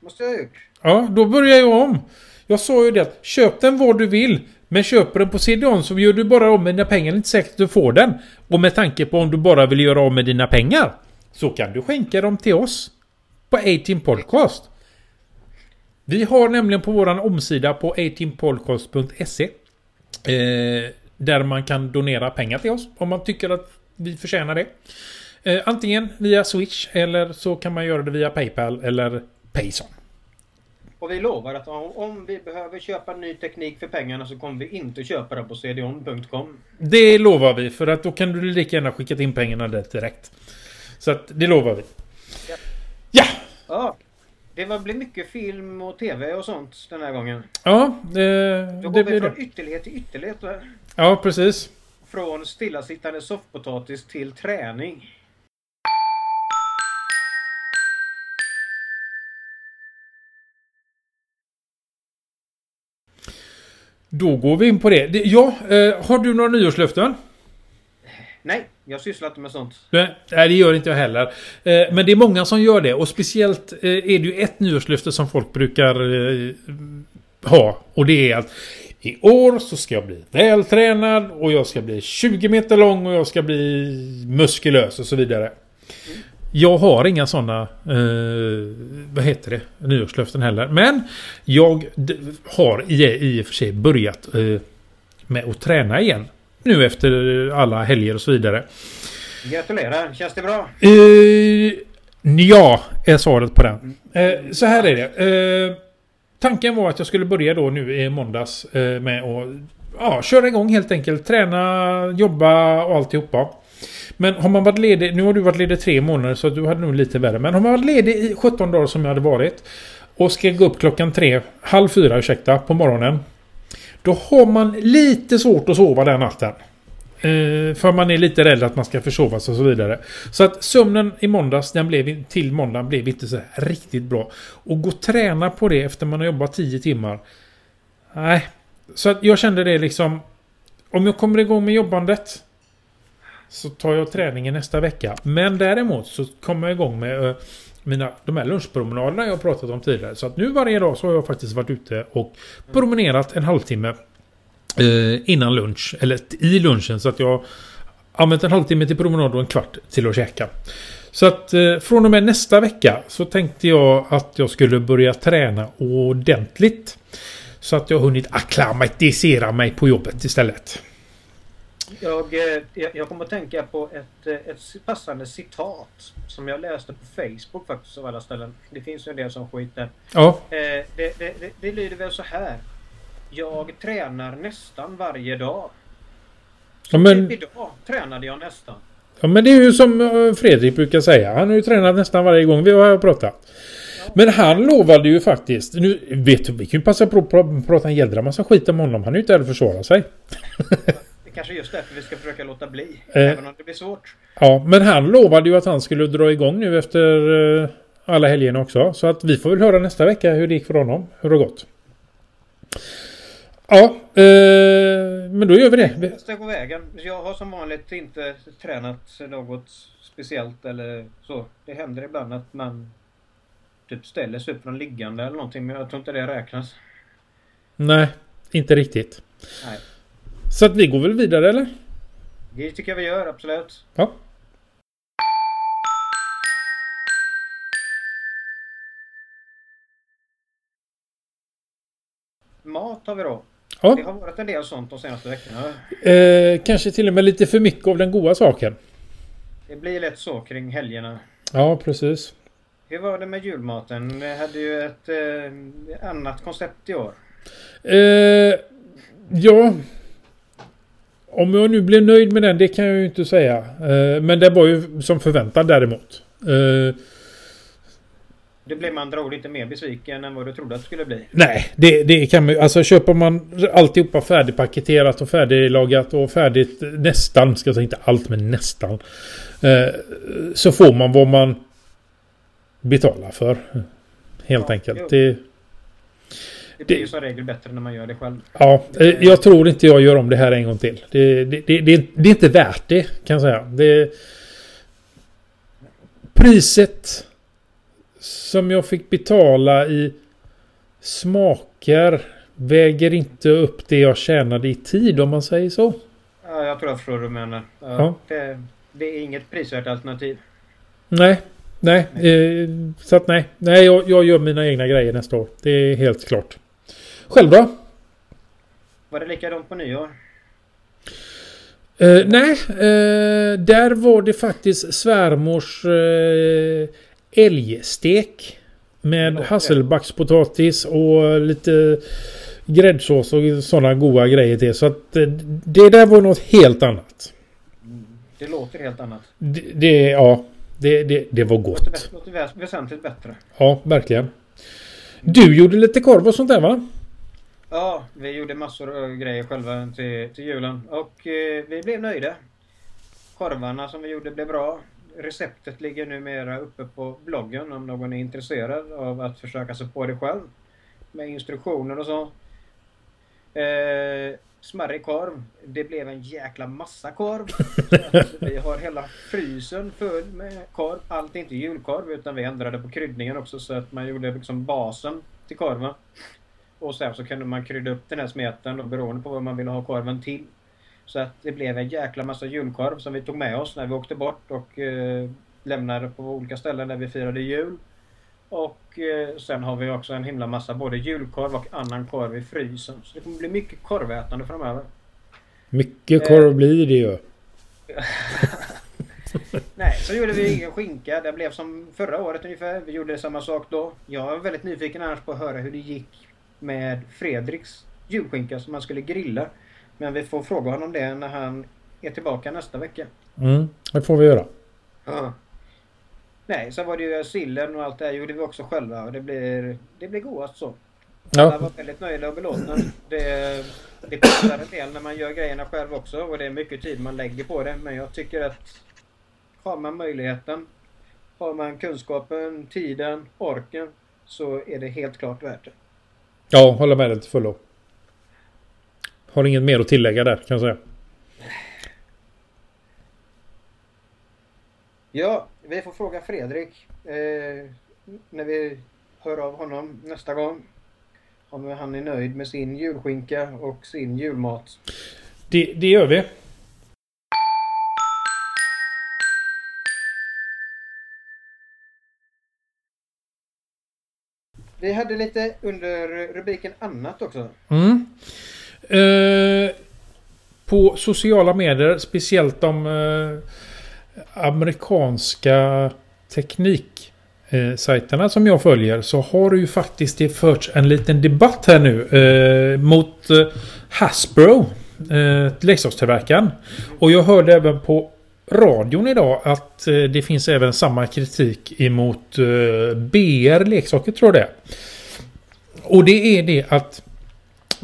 Måste jag ha gjort. Ja, då börjar jag om. Jag sa ju det att köp den vad du vill. Men köper den på CD-ON så gör du bara om med dina pengar. Det är inte säkert att du får den. Och med tanke på om du bara vill göra av med dina pengar. Så kan du skänka dem till oss. På 18 Podcast. Vi har nämligen på våran omsida på 18podcast.se. Eh, där man kan donera pengar till oss. Om man tycker att vi förtjänar det. Eh, antingen via Swish eller så kan man göra det via Paypal eller Payson. Och vi lovar att om, om vi behöver köpa ny teknik för pengarna så kommer vi inte köpa den på cdon.com. Det lovar vi för att då kan du lika gärna skicka in pengarna där direkt. Så att det lovar vi. Ja. Ja! Ja. Det var- blir mycket film och TV och sånt den här gången. Ja, eh, Då det går vi blir från det. ytterlighet till ytterlighet. Ja, precis. Från stillasittande soffpotatis till träning. Då går vi in på det. Ja, eh, har du några nyårslöften? Nej, jag sysslar inte med sånt. Nej, det gör inte jag heller. Eh, Men det är många som gör det. Och speciellt eh, är det ju ett nyårslöfte som folk brukar ha. Och det är att i år så ska jag bli vältränad och jag ska bli 20 meter lång och jag ska bli muskulös och så vidare. Jag har inga sådana, eh, vad heter det, nyårslöften heller. Men jag har i, i och för sig börjat eh, med att träna igen. Nu efter alla helger och så vidare. Gratulerar, känns det bra? Uh, ja, är svaret på den. Eh, så här är det. Tanken var att jag skulle börja då nu i måndags eh, med att ja, köra igång helt enkelt. Träna, jobba och alltihopa. Men har man varit ledig, nu har du varit ledig tre månader så du hade nog lite värre. Men har man varit ledig i 17 dagar som jag hade varit. Och ska gå upp klockan tre, halv fyra ursäkta, på morgonen. Då har man lite svårt att sova den natten. Eh, för man är lite rädd att man ska försovas och så vidare. Så att sömnen i måndags, den blev, till måndagen blev inte så här riktigt bra. Och gå och träna på det efter man har jobbat 10 timmar. Nej. Så att jag kände det liksom. Om jag kommer igång med jobbandet. Så tar jag träningen nästa vecka. Men däremot så kommer jag igång med eh, mina, de här lunchpromenaderna jag pratat om tidigare. Så att nu varje dag så har jag faktiskt varit ute och promenerat en halvtimme. Eh, innan lunch. Eller i lunchen. Så att jag använt en halvtimme till promenad och en kvart till att käka. Så att eh, från och med nästa vecka så tänkte jag att jag skulle börja träna ordentligt. Så att jag hunnit acklimatisera mig på jobbet istället. Jag, eh, jag, jag kommer att tänka på ett, eh, ett passande citat som jag läste på Facebook faktiskt av alla ställen. Det finns ju en del som skit där. Ja, Eh, det, det, det, det lyder väl så här. Jag tränar nästan varje dag. ja, men, Typ idag tränade jag nästan. ja men det är ju som eh, Fredrik brukar säga. Han har ju tränat nästan varje gång vi har pratat. Men han lovade ju faktiskt. Nu vet du, vi kan ju passa på att pra- prata en jädra massa skit om honom. Han är ju inte här att försvara sig. Det är kanske är just därför vi ska försöka låta bli. Eh. Även om det blir svårt. Ja, men han lovade ju att han skulle dra igång nu efter eh, alla helgerna också. Så att vi får väl höra nästa vecka hur det gick för honom. Hur det har gått. Ja, eh, men då gör vi det. Vi- Ska gå vägen. Jag har som vanligt inte tränat något speciellt eller så. Det händer ibland att man typ ställer sig upp från liggande eller någonting men jag tror inte det räknas. Nej, inte riktigt. Nej. Så att vi går väl vidare eller? Det tycker jag vi gör, absolut. Ja. Mat har vi då. Det Ja, har varit en del sånt de senaste veckorna. eh, kanske till och med lite för mycket av den goda saken. Det blir lätt så kring helgerna. Ja, precis. Hur var det med julmaten? Vi hade ju ett eh, annat koncept i år. Eh, ja. Om jag nu blev nöjd med den, det kan jag ju inte säga. Eh, men det var ju som förväntat däremot. Eh, Det blev med andra ord inte mer besviken än vad du trodde att det skulle bli. nej, det, det kan man. Alltså köper man alltihopa färdigpaketerat och färdiglagat och färdigt nästan, ska jag säga inte allt men nästan. Eh, så får man vad man betalar för. Helt Ja, enkelt. jo. Det, Det blir ju som regel bättre när man gör det själv. Ja, eh, jag tror inte jag gör om det här en gång till. Det, det, det, det, det är inte värt det kan jag säga. Det, priset som jag fick betala i smaker väger inte upp det jag tjänade i tid om man säger så. Ja, jag tror jag förstår hur du menar. Ja. Det, det är inget prisvärt alternativ. Nej, nej. Eh, så att nej. Nej, jag, jag gör mina egna grejer nästa år. Det är helt klart. Själv då? Var det likadant på nyår? Eh, nej, eh, där var det faktiskt svärmors eh, älgstek. Med Ja, hasselbackspotatis och lite gräddsås och sådana goda grejer till. Så att eh, det där var något helt annat. Det låter helt annat. Det, det ja, det, det, det var Det gott. bä- låter väs- väsentligt bättre. Ja, verkligen. Du gjorde lite korv och sånt där va? Ja, vi gjorde massor av grejer själva till, till julen och eh, vi blev nöjda. Korvarna som vi gjorde blev bra. Receptet ligger numera uppe på bloggen om någon är intresserad av att försöka sig på det själv. Med instruktioner och så. Eh, smarrig korv. Det blev en jäkla massa korv. Vi har hela frysen full med korv. Allt är inte julkorv utan vi ändrade på kryddningen också så att man gjorde liksom basen till korven. Och sen så kunde man krydda upp den här smeten då, beroende på vad man ville ha korven till. Så att det blev en jäkla massa julkorv som vi tog med oss när vi åkte bort och eh, lämnade på olika ställen där vi firade jul. Och eh, sen har vi också en himla massa både julkorv och annan korv i frysen. Så det kommer bli mycket korvätande framöver. Mycket korv blir det ju. Nej, så gjorde vi ingen skinka. Det blev som förra året ungefär. Vi gjorde samma sak då. Jag är väldigt nyfiken annars på att höra hur det gick med Fredriks julskinka som han skulle grilla. Men vi får fråga honom det när han är tillbaka nästa vecka. Mm, det får vi göra. Ja. Nej, så var det ju sillen och allt det här gjorde vi också själva och det blir, det blir godast så. Alla Ja, var väldigt nöjda och belåtna. Det, det kostar en del när man gör grejerna själv också och det är mycket tid man lägger på det. Men jag tycker att har man möjligheten, har man kunskapen, tiden, orken så är det helt klart värt det. ja håller med dig till fullo. Har inget mer att tillägga där kan jag säga. Ja, vi får fråga Fredrik eh, när vi hör av honom nästa gång. Om han är nöjd med sin julskinka och sin julmat. Det, det gör vi. Vi hade lite under rubriken annat också. Mm. Eh, på sociala medier, speciellt de eh, amerikanska tekniksajterna som jag följer, så har det ju faktiskt det förts en liten debatt här nu eh, mot eh, Hasbro, eh, leksakstillverkaren. Och jag hörde även på radion idag att eh, det finns även samma kritik emot eh, BR leksaker tror jag det är. Och det är det att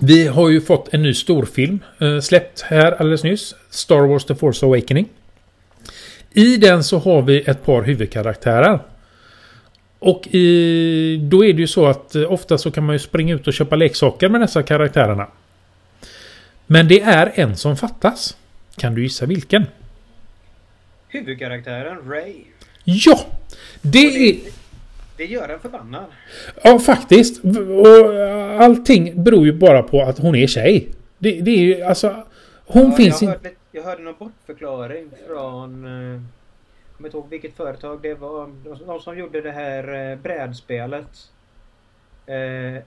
vi har ju fått en ny storfilm eh, släppt här alldeles nyss. Star Wars The Force Awakening. I den så har vi ett par huvudkaraktärer. Och i, då är det ju så att eh, ofta så kan man ju springa ut och köpa leksaker med dessa karaktärerna. Men det är en som fattas. Kan du gissa vilken? Huvudkaraktären Ray. Ja! Det är... Det gör en förbannad. Ja, faktiskt. Och allting beror ju bara på att hon är tjej. Det, det är ju alltså... Hon Ja, finns jag, inte... hörde, jag hörde någon bortförklaring från... eh, Jag kommer inte ihåg vilket företag det var. De, de som gjorde det här eh, brädspelet. Eh,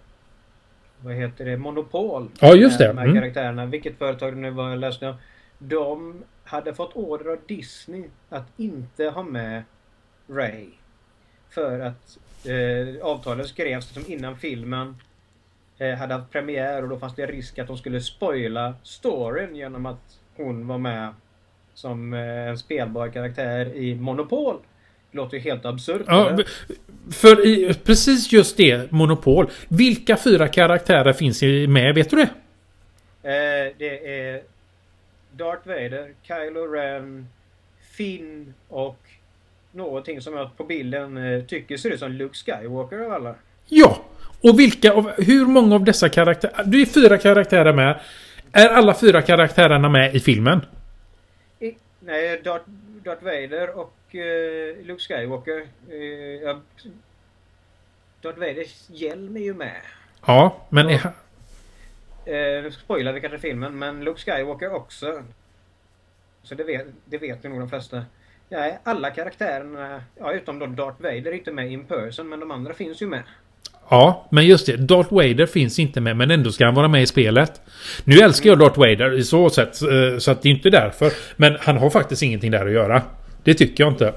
vad heter det? Monopol. Ja, just det. De här Mm. karaktärerna. Vilket företag det nu var jag läste om. De hade fått order av Disney att inte ha med Ray. För att eh, avtalet skrevs liksom innan filmen eh, hade haft premiär och då fanns det risk att de skulle spoila storyn genom att hon var med som eh, en spelbar karaktär i Monopol. Det låter ju helt absurt. Ja, för i, precis just det, Monopol. Vilka fyra karaktärer finns med? Vet du det? Eh, det är Darth Vader, Kylo Ren, Finn och någonting som jag på bilden eh, tycker ser ut som Luke Skywalker av alla. Ja! Och vilka av... Hur många av dessa karaktärer... Det är fyra karaktärer med. Är alla fyra karaktärerna med i filmen? I, nej, Darth, Darth Vader och eh, Luke Skywalker. Eh, ja, Darth Vaders hjälm är ju med. Ja, men... Ja. Är, nu spoilar vi kanske filmen, men Luke Skywalker också. Så det vet, det vet nog de flesta. Nej, alla karaktärerna, ja utom då Darth Vader är inte med in person, men de andra finns ju med. ja, men just det. Darth Vader finns inte med, men ändå ska han vara med i spelet. Nu älskar jag Darth Vader i så sätt, eh, så att det är inte därför. Men han har faktiskt ingenting där att göra. Det tycker jag inte.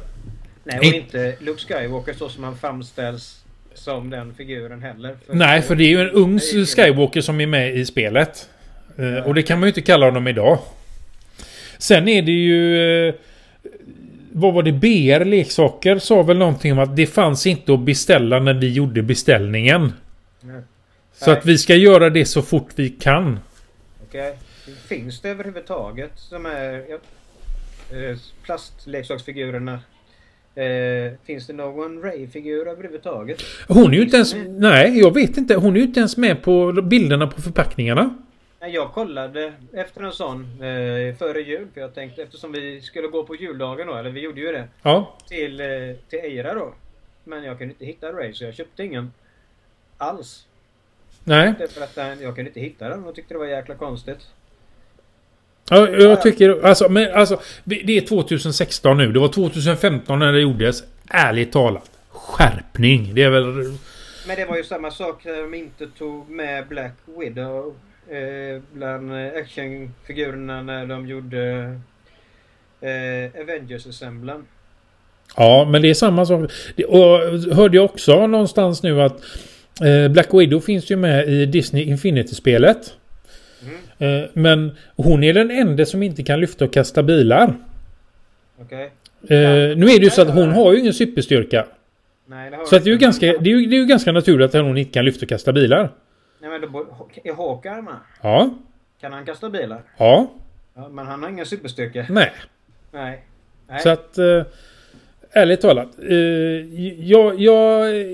Nej, och In- inte Luke Skywalker så som han framställs som den figuren heller. Nej, för det är ju en ung Skywalker som är med i spelet. Eh, Och det kan man ju inte kalla honom idag. Sen är det ju... Vad var det? BR Leksaker sa väl någonting om att det fanns inte att beställa när vi gjorde beställningen. Nej. Så Nej. att vi ska göra det så fort vi kan. Okej. Finns det överhuvudtaget de här ja, eh, plastleksaksfigurerna? Eh, finns det någon Ray-figur överhuvudtaget? Hon är ju inte ens... Nej, jag vet inte. Hon är ju inte ens med på bilderna på förpackningarna. Jag kollade efter en sån eh, före jul. För jag tänkte eftersom vi skulle gå på juldagen då, eller vi gjorde ju det. Ja. Till, eh, till Eira då. Men jag kunde inte hitta Ray så jag köpte ingen. Alls. Nej. Därför att eh, jag kunde inte hitta den och tyckte det var jäkla konstigt. Ja, jag tycker... Alltså, men, alltså, det det är 2016 nu. Det var 2015 när det gjordes. Ärligt talat. Skärpning. Det är väl... Men det var ju samma sak när de inte tog med Black Widow eh, bland actionfigurerna när de gjorde eh, Avengers-assemblen. Ja, men det är samma sak. Och hörde jag också någonstans nu att eh, Black Widow finns ju med i Disney Infinity-spelet. Mm. Eh, men hon är den enda som inte kan lyfta och kasta bilar. Okej? Eh, nu är det ju så att hon har ju ingen superstyrka. Nej, det har Så att det är ju ganska, det är ju, det är ju ganska naturligt att hon inte kan lyfta och kasta bilar. Nej men då är med? Ja. Kan han kasta bilar? Ja. Ja, men han har ingen superstyrka. Nej. Nej. Nej. Så att... Eh, ärligt talat. Eh, jag, jag eh,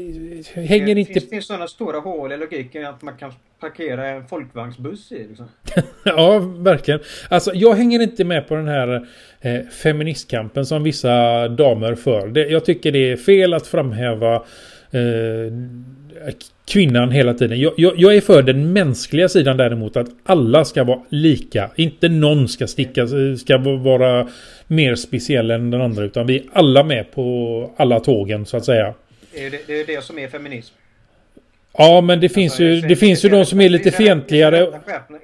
hänger det inte... finns, finns sådana stora hål i logiken att man kan parkera en folkvagnsbuss i. Liksom. Ja, verkligen. Alltså, jag hänger inte med på den här eh, feministkampen som vissa damer för. Det, jag tycker det är fel att framhäva eh, kvinnan hela tiden. Jag, jag, jag är för den mänskliga sidan däremot. Att alla ska vara lika. Inte någon ska sticka, ska vara mer speciell än den andra. Utan vi är alla med på alla tågen så att säga. Det är det, det, är det som är feminism. Ja, men det finns Alltså, ju, i- det finns ju de som är lite fientligare.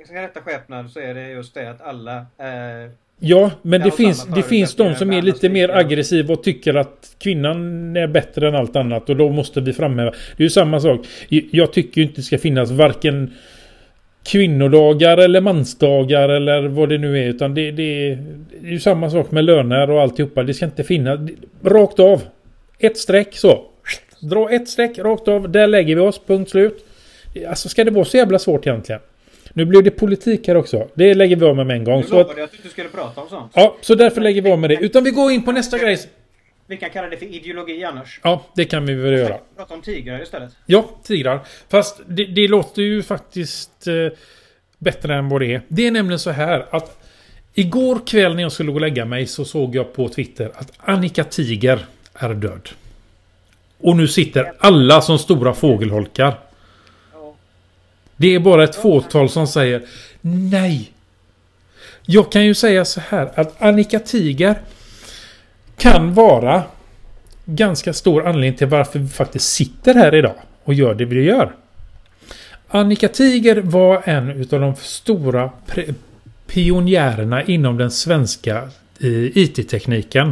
I sin rätta skepnad- så är det just det att alla är Ja, men det finns, det finns de som är lite mer aggressiva och tycker att kvinnan är bättre än allt annat och då måste vi framhäva. Det är ju samma sak. Jag tycker ju inte det ska finnas varken kvinnodagar eller mansdagar eller vad det nu är utan det, det, det är ju samma sak med löner och alltihopa. Det ska inte finnas rakt av. Ett streck så. Dra ett streck rakt av. Där lägger vi oss. Punkt slut. Alltså ska det vara så jävla svårt egentligen? Nu blev det politik här också. Det lägger vi av med med en gång. Du Så att, att du inte skulle prata om sånt. Ja, så därför lägger vi av med det. Utan vi går in på nästa grej. Vi kan kalla det för ideologi annars. Ja, det kan vi väl göra. Prata om tigrar istället. Ja, tigrar. Fast det, det låter ju faktiskt... Eh, bättre än vad det är. Det är nämligen så här att igår kväll när jag skulle gå och lägga mig så såg jag på Twitter att Annika Tiger är död. Och nu sitter alla som stora fågelholkar. Det är bara ett fåtal som säger nej. Jag kan ju säga så här att Annika Tiger kan vara ganska stor anledning till varför vi faktiskt sitter här idag och gör det vi gör. Annika Tiger var en utav de stora pionjärerna inom den svenska eh, IT-tekniken.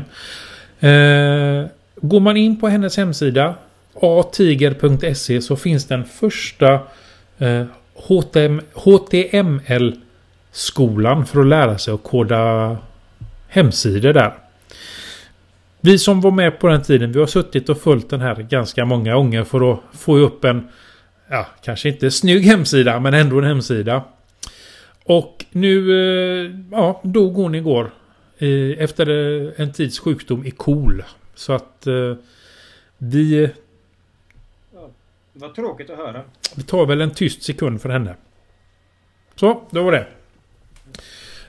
Eh, går man in på hennes hemsida atiger.se så finns den första eh, HTM, HTML-skolan för att lära sig att koda hemsidor där. Vi som var med på den tiden, vi har suttit och följt den här ganska många gånger för att få upp en, ja, kanske inte snygg hemsida, men ändå en hemsida. Och nu, eh, ja, dog hon igår. Efter eh, en tids sjukdom i KOL. Så att eh, vi, det var tråkigt att höra. vi tar väl en tyst sekund för henne. Så, då var det.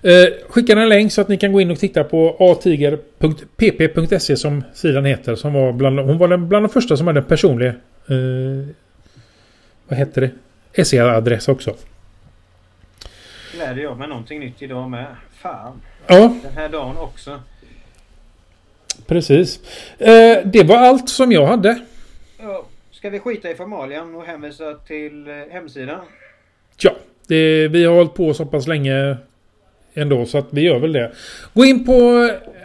Eh, skickar en länk så att ni kan gå in och titta på atiger.pp.se som sidan heter. Som var bland, hon var den, bland de första som hade en personlig... Eh, vad heter det? SE-adress också. Lärde jag mig någonting nytt idag med. Fan. Ja, Den här dagen också. precis. Eh, det var allt som jag hade. Ja. Ska vi skita i formalien och hänvisa till eh, hemsidan? Ja, det, vi har hållit på så pass länge ändå så att vi gör väl det. Gå in på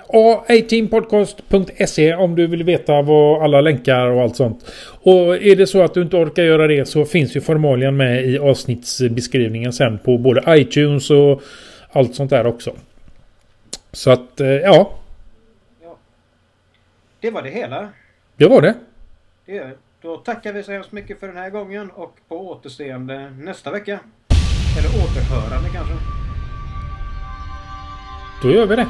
a18podcast.se om du vill veta vad alla länkar och allt sånt. Och är det så att du inte orkar göra det så finns ju formalien med i avsnittsbeskrivningen sen på både iTunes och allt sånt där också. Så att, eh, ja, Ja. Det var det hela. det var det. Det gör vi. Då tackar vi så hemskt mycket för den här gången och på återseende nästa vecka. Eller återhörande kanske. Då gör vi det.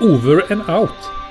Over and out.